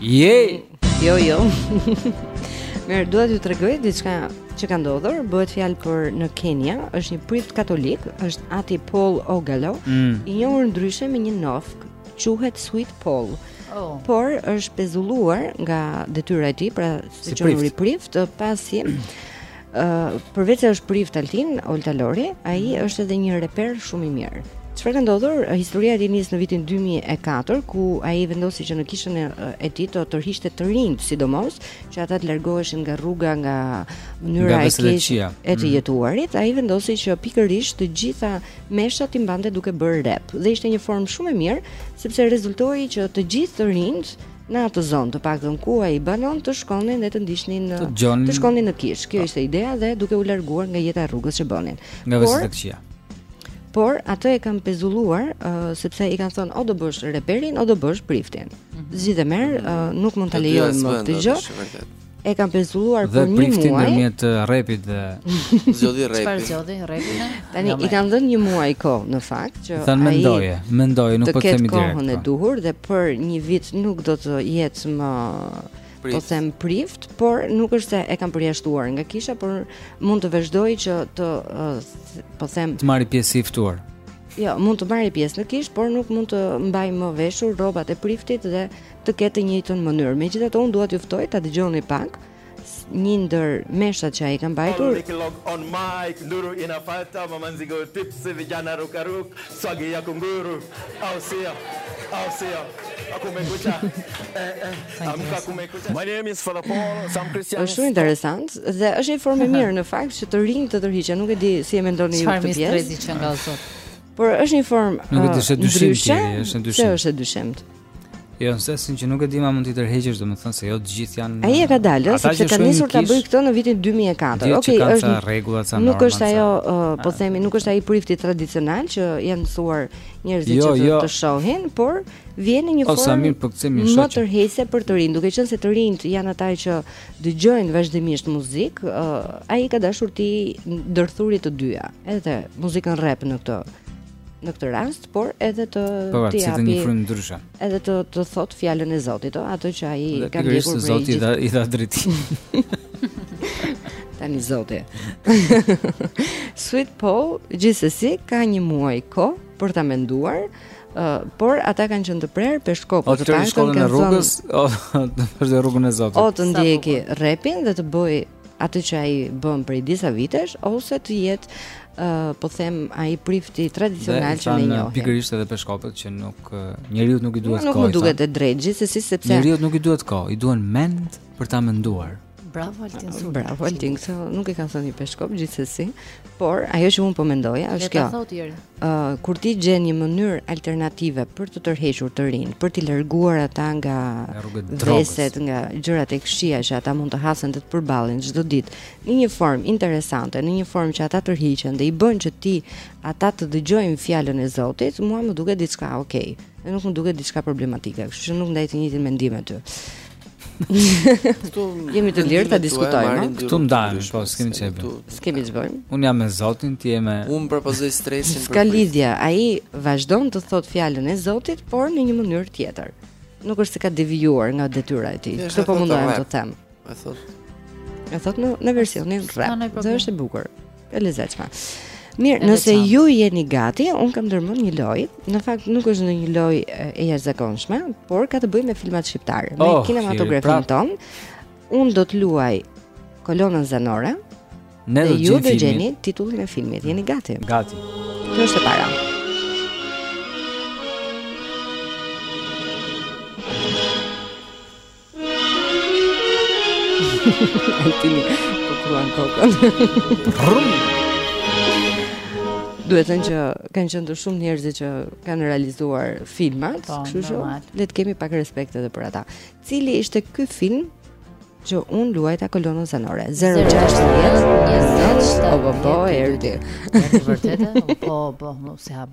Jej! Jo, jo. Mirë, duhet ju tregoj diçka që ka ndodhur. Bëhet fjalë për në Kenia, është një prift katolik, është Ati Paul Ogalo, mm. i njohur ndryshe me një nofkë, quhet Sweet Paul. Oh. Por është pezulluar nga detyra e tij, pra si që prift. prift, pasi Uh, përveç se është prift Altin, Olta, Lori, ai mm -hmm. është edhe një reper shumë i mirë. Çfarë ka ndodhur? Historia e tij nis në vitin 2004 ku ai vendosi që në kishën e tij të tërhiqte të rinj, sidomos që ata të largoheshin nga rruga, nga mënyra e keqe e të mm. jetuarit. Ai vendosi që pikërisht të gjitha meshat t'i mbante duke bërë rep dhe ishte një formë shumë e mirë sepse rezultoi që të gjithë të rinjtë Në atë zonë të paktën ku ai banon të shkonin dhe të ndiqnin në të shkonin në kishë. Kjo po. ishte ideja dhe duke u larguar nga jeta e rrugës që bënin. Nga vështirësia. Por, këqia. por atë e kanë pezulluar uh, sepse i kanë thënë o do bësh reperin o do bësh priftin. Mm -hmm. Zgjidh e merr, uh, nuk mund ta lejojmë këtë gjë. E kanë pezulluar për një muaj. Dhe prifti ndërmjet repit dhe zgjodhi repin. Çfarë zgjodhi repin? Tani i kanë dhënë një muaj kohë në fakt që ai mendoje, mendoje nuk po themi direkt. Të ketë kohën e po. duhur dhe për një vit nuk do të jetë më prift. po them prift, por nuk është se e kanë përjashtuar nga kisha, por mund të vazhdojë që të uh, po them të marrë pjesë i ftuar. Jo, mund të marrë pjesë në kishë, por nuk mund të mbajë më veshur rrobat e priftit dhe të ketë të njëjtën mënyrë. Megjithatë unë dua t'ju ftoj ta dëgjoni pak një ndër meshat që ai ka mbajtur. Është shumë interesant dhe është një formë e mirë në fakt që të rinjtë të tërhiqen, nuk e di si e mendoni ju këtë pjesë. Çfarë që nga zot. Por është një formë. Ndryshe se uh, dyshim, është një dyshim. Është e dyshimtë. Jo, në sensin që nuk e di a mund t'i tërheqësh, domethënë se jo të gjithë janë... Ai e ka dalë, sepse ka nisur ta bëjë këtë në vitin 2004. Djetë që kanë ca rregulla, ca norma, Nuk është ajo, po themi, nuk është ai prifti tradicional që janë mësuar njerëzit jo, që jo. të shohin, por vjen në një formë po më tërheqëse për të rinjtë, duke qenë se të rinjtë janë ata që dëgjojnë vazhdimisht muzikë, ai ka dashur t'i ndërthurë të dyja, edhe muzikën rap në këtë në këtë rast, por edhe të po, pra, të japë një frymë ndryshe. Edhe të të thotë fjalën e Zotit, ëh, atë që ai ka ndjekur për Zotin. Zoti dha i dha drejtim. Tani Zoti. Sweet Paul gjithsesi ka një muaj kohë për ta menduar. Uh, por ata kanë qenë të prerë peshkopët, i kanë rrugës, thon... o të rrugën e Zotit. O të ndjekë repin dhe të bëjë atë që ai bën prej disa vitesh ose të jetë uh, po them ai prifti tradicional që ne njohim. Pikërisht edhe peshkopët që nuk njeriu nuk i duhet kohë. Nuk më duket e drejtë, gjithsesi sepse njeriu nuk i duhet kohë, i duhen mend për ta menduar. Bravo Altin Sultan. Bravo Altin, se nuk e kanë thënë një peshkop gjithsesi. Por ajo që unë po mendoja është kjo. Ë uh, kur ti gjen një mënyrë alternative për të tërhequr të rinjtë, për t'i larguar ata nga veset, nga gjërat e këqija që ata mund të hasen dhe të përballen çdo ditë në një formë interesante, në një formë që ata tërhiqen dhe i bën që ti ata të dëgjojnë fjalën e Zotit, mua më duket diçka okay. Dhe nuk më duket diçka problematike, kështu që nuk ndaj të njëjtin mendim aty. Këtu jemi të lirë ta diskutojmë. Këtu ndajmë, po s'kemi çfarë bëjmë. S'kemi çfarë bëjmë. Unë jam me Zotin, ti je me Unë propozoj stresin për. S'ka lidhje, ai vazhdon të thotë fjalën e Zotit, por në një mënyrë tjetër. Nuk është se ka devijuar nga detyra e tij. Kështu po mundohem të them. E thotë. E thotë në në versionin rap. Dhe është e bukur. E lezetshme. Mirë, nëse ju jeni gati, un kam ndër mend një lojë. Në fakt nuk është ndonjë lojë e jashtëzakonshme, por ka të bëjë me filmat shqiptarë, me oh, kinematografinë tonë. Un do të luaj kolonën zanore. Dhe ju do të gjeni titullin e filmit. Jeni gati? Gati. Kjo është e para. Altini, po kruan kokën. Duhet thënë që kanë qenë dhe shumë njerëz që kanë realizuar filmat, po, kështu që le të kemi pak respekt edhe për ata. Cili ishte ky film që un luajta kolonën zanore 060 20 po po erdi vërtetë po po mos e hap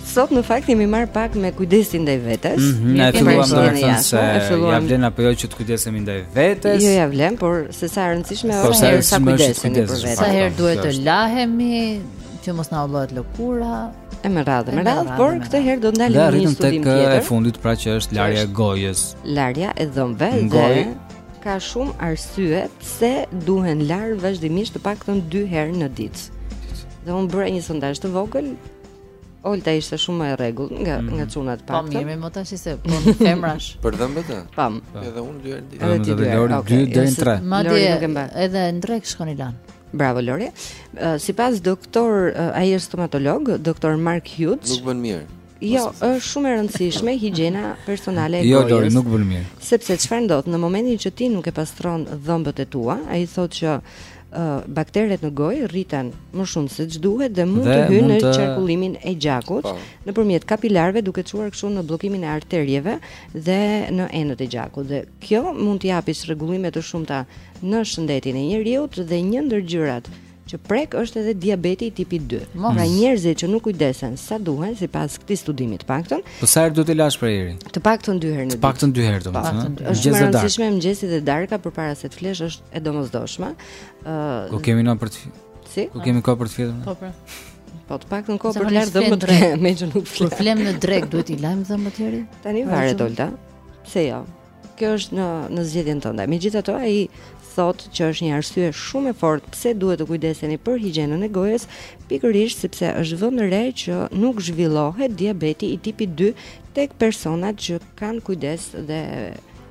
Sot në fakt jemi marr pak me kujdesin ndaj vetes. Mm -hmm, ne filluam të themi se ja vlen apo jo që të kujdesemi ndaj vetes. Jo ja vlen, por se sa e rëndësishme po, është sa, sa kujdesemi për veten. Sa herë duhet të lahemi që mos na hollohet lëkura. E me radhë, me radhë, por këtë herë do të ndalemi në një studim tjetër. Largim tek e fundit pra që është larja e gojës. Larja e dhëmbëve dhe ka shumë arsye pse duhen larë vazhdimisht të paktën 2 herë në ditë. Dhe unë bëra një sondazh të vogël Olta ishte shumë më e rregullt nga mm. nga çunat pak. Po mirë, me tash se po femra. Për dhëmbët të? Pam. Po. Edhe unë dy herë në ditë. Edhe ti dy herë. Dy deri në tre. Madje edhe në drekë shkon i lan. Bravo Lori. Uh, Sipas doktor, uh, ai është stomatolog, doktor Mark Hughes. Nuk bën mirë. Jo, është shumë e rëndësishme higjiena personale e jo, gojës. Jo, Lori, nuk bën mirë. Sepse çfarë ndodh në momentin që ti nuk i pastron dhëmbët e tua, ai thotë që bakteret në gojë rriten më shumë se ç'duhet dhe mund dhe të hyjnë në të... qarkullimin e gjakut po. nëpërmjet kapilarëve duke çuar kështu në bllokimin e arterieve dhe në enët e gjakut dhe kjo mund të japë çrregullime të shumta në shëndetin e njeriut dhe një ndër gjërat që prek është edhe diabeti i tipit 2. Mos. Pra njerëzit që nuk kujdesen sa duhet sipas këtij studimi të paktën. Po sa herë duhet t'i lash për herë? Të paktën 2 herë në ditë. Të paktën 2 herë domethënë. Është më e rëndësishme mëngjesi dhe darka përpara se të flesh është e domosdoshme. Ë uh, Ku kemi na për të Si? Ku kemi kohë për të fjetur? Po pra. Po të paktën kohë për të larë dhëmbët tre, meqë nuk fle. Kur flem në drekë duhet t'i lajmë dhëmbët atëherë? Tani varet Olta. Pse jo? Kjo është në në zgjedhjen tënde. Megjithatë ai thotë që është një arsye shumë e fortë pse duhet të kujdeseni për higjienën e gojës, pikërisht sepse është vënë re që nuk zhvillohet diabeti i tipit 2 tek personat që kanë kujdes dhe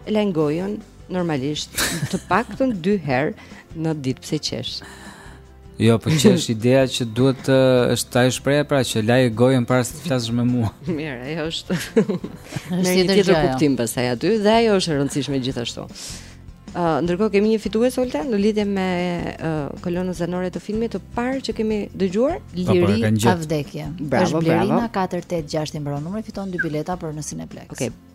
lajnë gojën Normalisht, të paktën dy herë në ditë pse qesh. Jo, po qesh ideja që duhet të është ajo shprehja pra që laj gojën para se të flasësh me mua. Mirë, ajo është. Është një tjetër kuptim pastaj aty dhe ajo është e rëndësishme gjithashtu. Ë, uh, ndërkohë kemi një fitues Olta në lidhje me uh, kolonën zanore të filmit të parë që kemi dëgjuar, po, po, Liri a vdekje. Bravo, është Blerina 486 i mbaron numri fiton dy bileta për në Cineplex. Okej. Okay.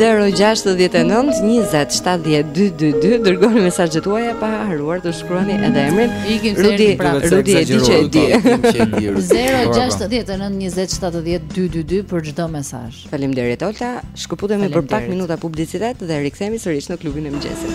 0-6-19-27-12-22 Dërgoni mesazhet tuaja pa harruar të shkruani edhe emrin Rudi, Rudi e di që e di 0-6-19-27-12-22 Për çdo mesazh Faleminderit Olta Shkëputemi për pak minuta publicitet Dhe rikthehemi sërish në klubin e mëngjesit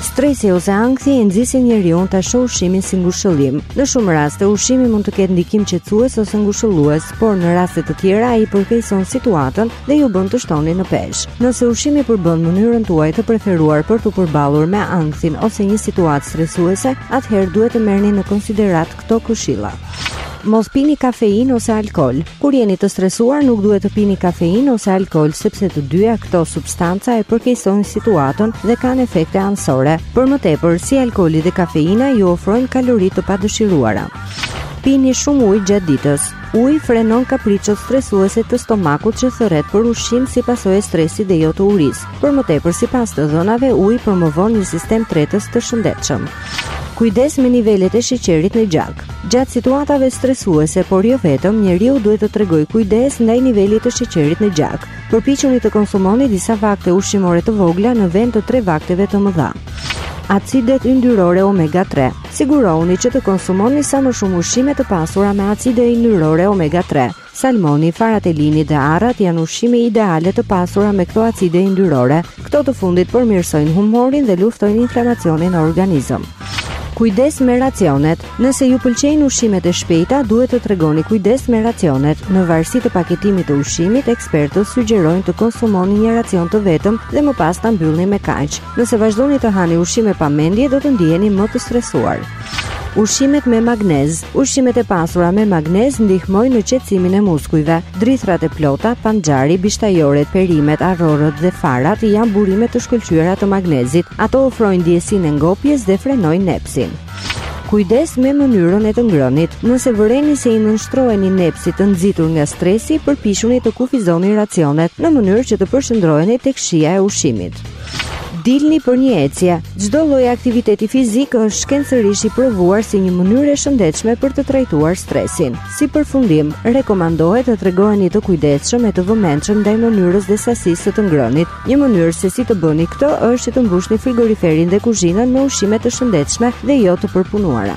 Stresi ose ankthi e nxisin njeriun ta shohë ushqimin si ngushëllim. Në shumë raste ushqimi mund të ketë ndikim qetësues ose ngushëllues, por në raste të tjera ai përkeqëson situatën dhe ju bën të shtoni në peshë. Nëse ushqimi përbën mënyrën tuaj të preferuar për t'u përballur me ankthin ose një situatë stresuese, atëherë duhet të merrni në konsideratë këto këshilla. Mos pini kafeinë ose alkool. Kur jeni të stresuar nuk duhet të pini kafeinë ose alkool sepse të dyja këto substanca e përkeqësojnë situatën dhe kanë efekte anësore. Për më tepër, si alkooli dhe kafeina ju ofrojnë kalori të padëshiruara. Pini shumë ujë gjatë ditës. Uji frenon kapriçot stresuese të stomakut që thërret për ushqim si pasojë e stresit dhe jo të urisë. Për më tepër, sipas të dhënave, uji promovon një sistem tretës të shëndetshëm. Kujdes me nivelet e sheqerit në gjak. Gjatë situatave stresuese, por jo vetëm, njeriu duhet të tregojë kujdes ndaj nivelit të sheqerit në gjak. Përpiquni të konsumoni disa vakte ushqimore të vogla në vend të tre vakteve të mëdha. Acidet yndyrore omega 3. Sigurohuni që të konsumoni sa më shumë ushqime të pasura me acide yndyrore omega 3. Salmoni, farat e linit dhe arrat janë ushqime ideale të pasura me këto acide yndyrore. Këto të fundit përmirësojnë humorin dhe luftojnë inflamacionin në organizëm. Kujdes me racionet. Nëse ju pëlqejnë ushqimet e shpejta, duhet të tregoni kujdes me racionet. Në varësi të paketimit të ushqimit, ekspertët sugjerojnë të konsumoni një racion të vetëm dhe më pas ta mbyllni me kaq. Nëse vazhdoni të hani ushqime pa mendje, do të ndiheni më të stresuar. Ushqimet me magnez. Ushqimet e pasura me magnez ndihmojnë në qetësimin e muskujve. Drithërat e plota, panxhari, bishtajoret, perimet, arrorët dhe farat janë burime të shkëlqyera të magnezit. Ato ofrojnë ndjesinë e ngopjes dhe frenojnë nepsin. Kujdes me mënyrën e të ngrënit. Nëse vëreni se i nënshtroheni nepsit të nxitur nga stresi, përpiquni të kufizoni racionet në mënyrë që të përqendroheni tek shija e ushqimit. Dilni për një ecje. Çdo lloj aktiviteti fizik është shkencërisht i provuar si një mënyrë e shëndetshme për të trajtuar stresin. Si përfundim, rekomandohet të tregoheni të kujdesshëm e të vëmendshëm ndaj mënyrës dhe sasisë së të ngrënit. Një mënyrë se si të bëni këtë është që të mbushni frigoriferin dhe kuzhinën me ushqime të shëndetshme dhe jo të përpunuara.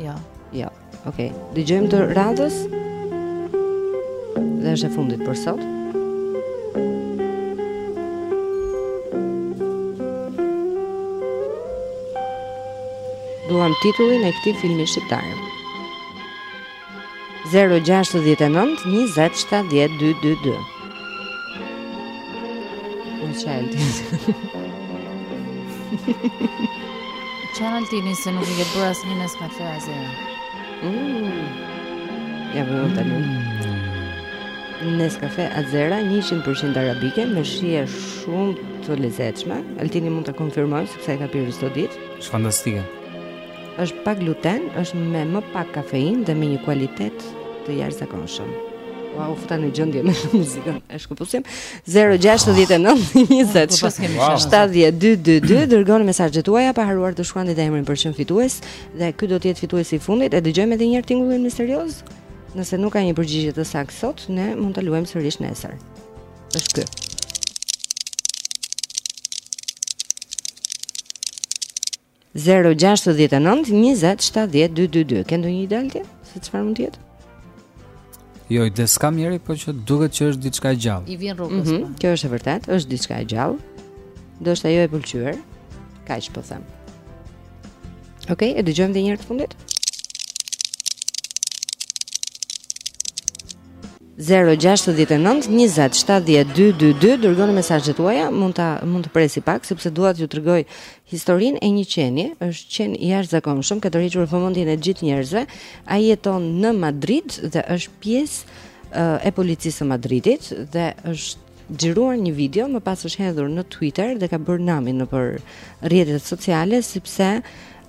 Jo. Jo. Okej. Dëgjojmë të radhës. Dhe është e fundit për sot. Duam titullin e këtij filmi shqiptar. 069 20 70 222 Unë që Altin Që Altin se nuk i ke bërë asnjë Neskafe Azera mm. Ja për në të në Neskafe Azera 100% arabike Me shije shumë të lezetshme Altini mund ta konfirmojë Sepse e ka pirë sot ditën Është fantastike Është pa gluten, është me më pak kafeinë dhe me një kualitet të jashtëzakonshëm. Ua, u futa në gjendje me muzikën e shkëpusim 069 20 7222 Dërgoni mesazhet tuaja pa harruar të shkruani dhe emrin për të qenë fitues Dhe ky do të jetë fituesi i fundit E dëgjojmë edhe një herë tingullin misterioz Nëse nuk ka një përgjigje të saktë sot, ne mund ta luajmë sërish nesër. Është ky. Zero gjashtëdhjetë e nëntë njëzet shtatëdhjetë dy dy dy. Ke ndonjë ide Alti? Se çfarë mund të jetë? Jo, ide s'kam Jeri, po që duket që është diçka e gjallë. I vjen rrugës. Mm -hmm, kjo është e vërtetë, është diçka e gjallë. Ndoshta jo e pëlqyer. Kaq po them. Okej, e dëgjojmë dhe një herë të fundit? Zero gjashtëdhjetë e nëntë njëzet shtatëdhjetë dy dy dy dërgoni mesazhet tuaja mund ta mund të presi pak sepse dua t'ju tregoj historinë e një qeni është qen i jashtëzakonshëm ka tërhequr vëmendjen e gjithë njerëzve ai jeton në Madrid dhe është pjesë e policisë së Madridit dhe është xhiruar një video, më pas është hedhur në Twitter dhe ka bërë namin nëpër rrjetet sociale sepse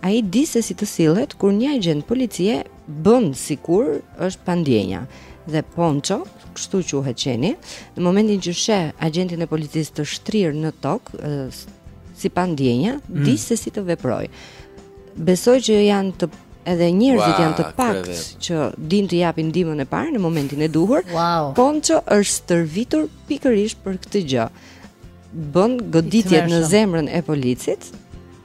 ai di se si të sillet kur një agjent policie bën sikur është pa ndjenja dhe Ponço, kështu quhet qeni, në momentin që sheh agjentin e policisë të shtrirë në tokë si pa ndjenja, mm. di se si të veprojë. Besoj që edhe njerëzit janë të paktë që din të japin ndihmën e parë në momentin e duhur. Wow. Ponço është stërvitur pikërisht për këtë gjë. bën goditjet në zemrën e policit,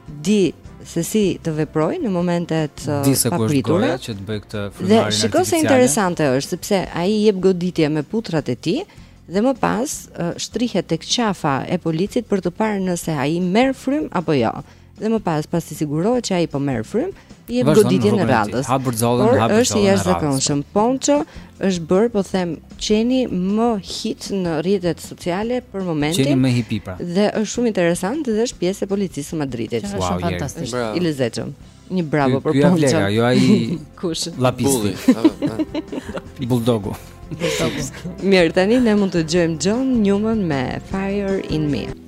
di se si të veprojë në momentet uh, e papritura që të bëjë këtë frymëmarrje. Dhe shiko se interesante është sepse ai jep goditje me putrat e tij dhe më pas uh, shtrihet tek qafa e policit për të parë nëse ai merr frymë apo jo. dhe më pas pasi sigurohet që ai po merr frymë, i jep goditjen e radhës. Ha bërxollën, ha bërxollën. Është i jashtëzakonshëm. Poncho është bërë, po them, qeni më hit në rrjetet sociale për momentin. Qeni më hipi pra. Dhe është shumë interesant dhe është pjesë e policisë së Madridit. Është wow, fantastik. I lezetshëm. Një bravo për Poncho. Ky vlera, jo ai. Kush? Lapisti. Bulldogu. Mirë, tani ne mund të dëgjojmë John Newman me Fire in Me.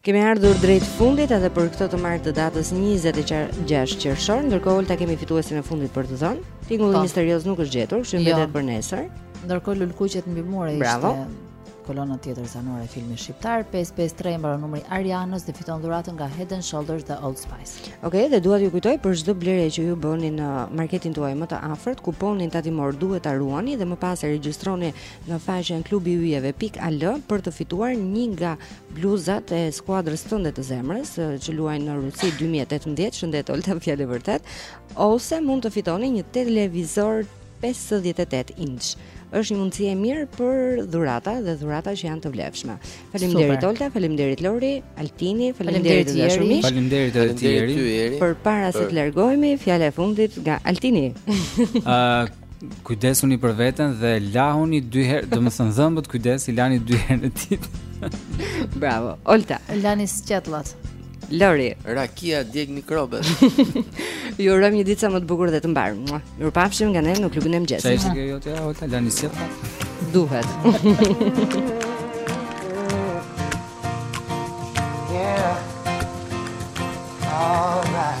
Kemi ardhur drejt fundit edhe për këtë të martë të datës 26 qershor, ndërkohë Olta kemi fituesin e fundit për të dhënë. Tingulli po. misterioz nuk është gjetur, kështu jo. mbetet për nesër. Ndërkohë Lulëkuqet mbi mure ishte kolona tjetër zanore e filmit shqiptar 553 mbaron numri i Arianës dhe fiton dhuratën nga Head and Shoulders dhe Old Spice. Okej, dhe dua t'ju kujtoj për çdo blerje që ju bëni në marketin tuaj më të afërt, kuponin tatimor duhet ta ruani dhe më pas e regjistroni në faqen Klubi i Yjeve pik al për të fituar një nga bluzat e skuadrës tënde të zemrës që luajnë në Rusi 2018, shëndet Olta fjalë vërtet, ose mund të fitoni një televizor 58 inç është një mundësi e mirë për dhurata dhe dhurata që janë të vlefshme. Faleminderit Olta, faleminderit Lori, Altini, faleminderit të dashur miq. Faleminderit edhe ti Jeri. Përpara se të largohemi, fjala e fundit nga Altini. Ëh, Kujdesuni për veten dhe lahuni dy herë, domethënë dhëmbët kujdes i lani dy herë në ditë. Bravo. Olta, lani sqetullat. Lori, rakia djeg mikrobet. Ju urojmë një ditë sa më të bukur dhe të mbarë. Mirupafshim nga ne në klubin e mëngjesit. Ça ishte kjo jotja, Olta, lani sqetullat. Duhet. yeah. All right.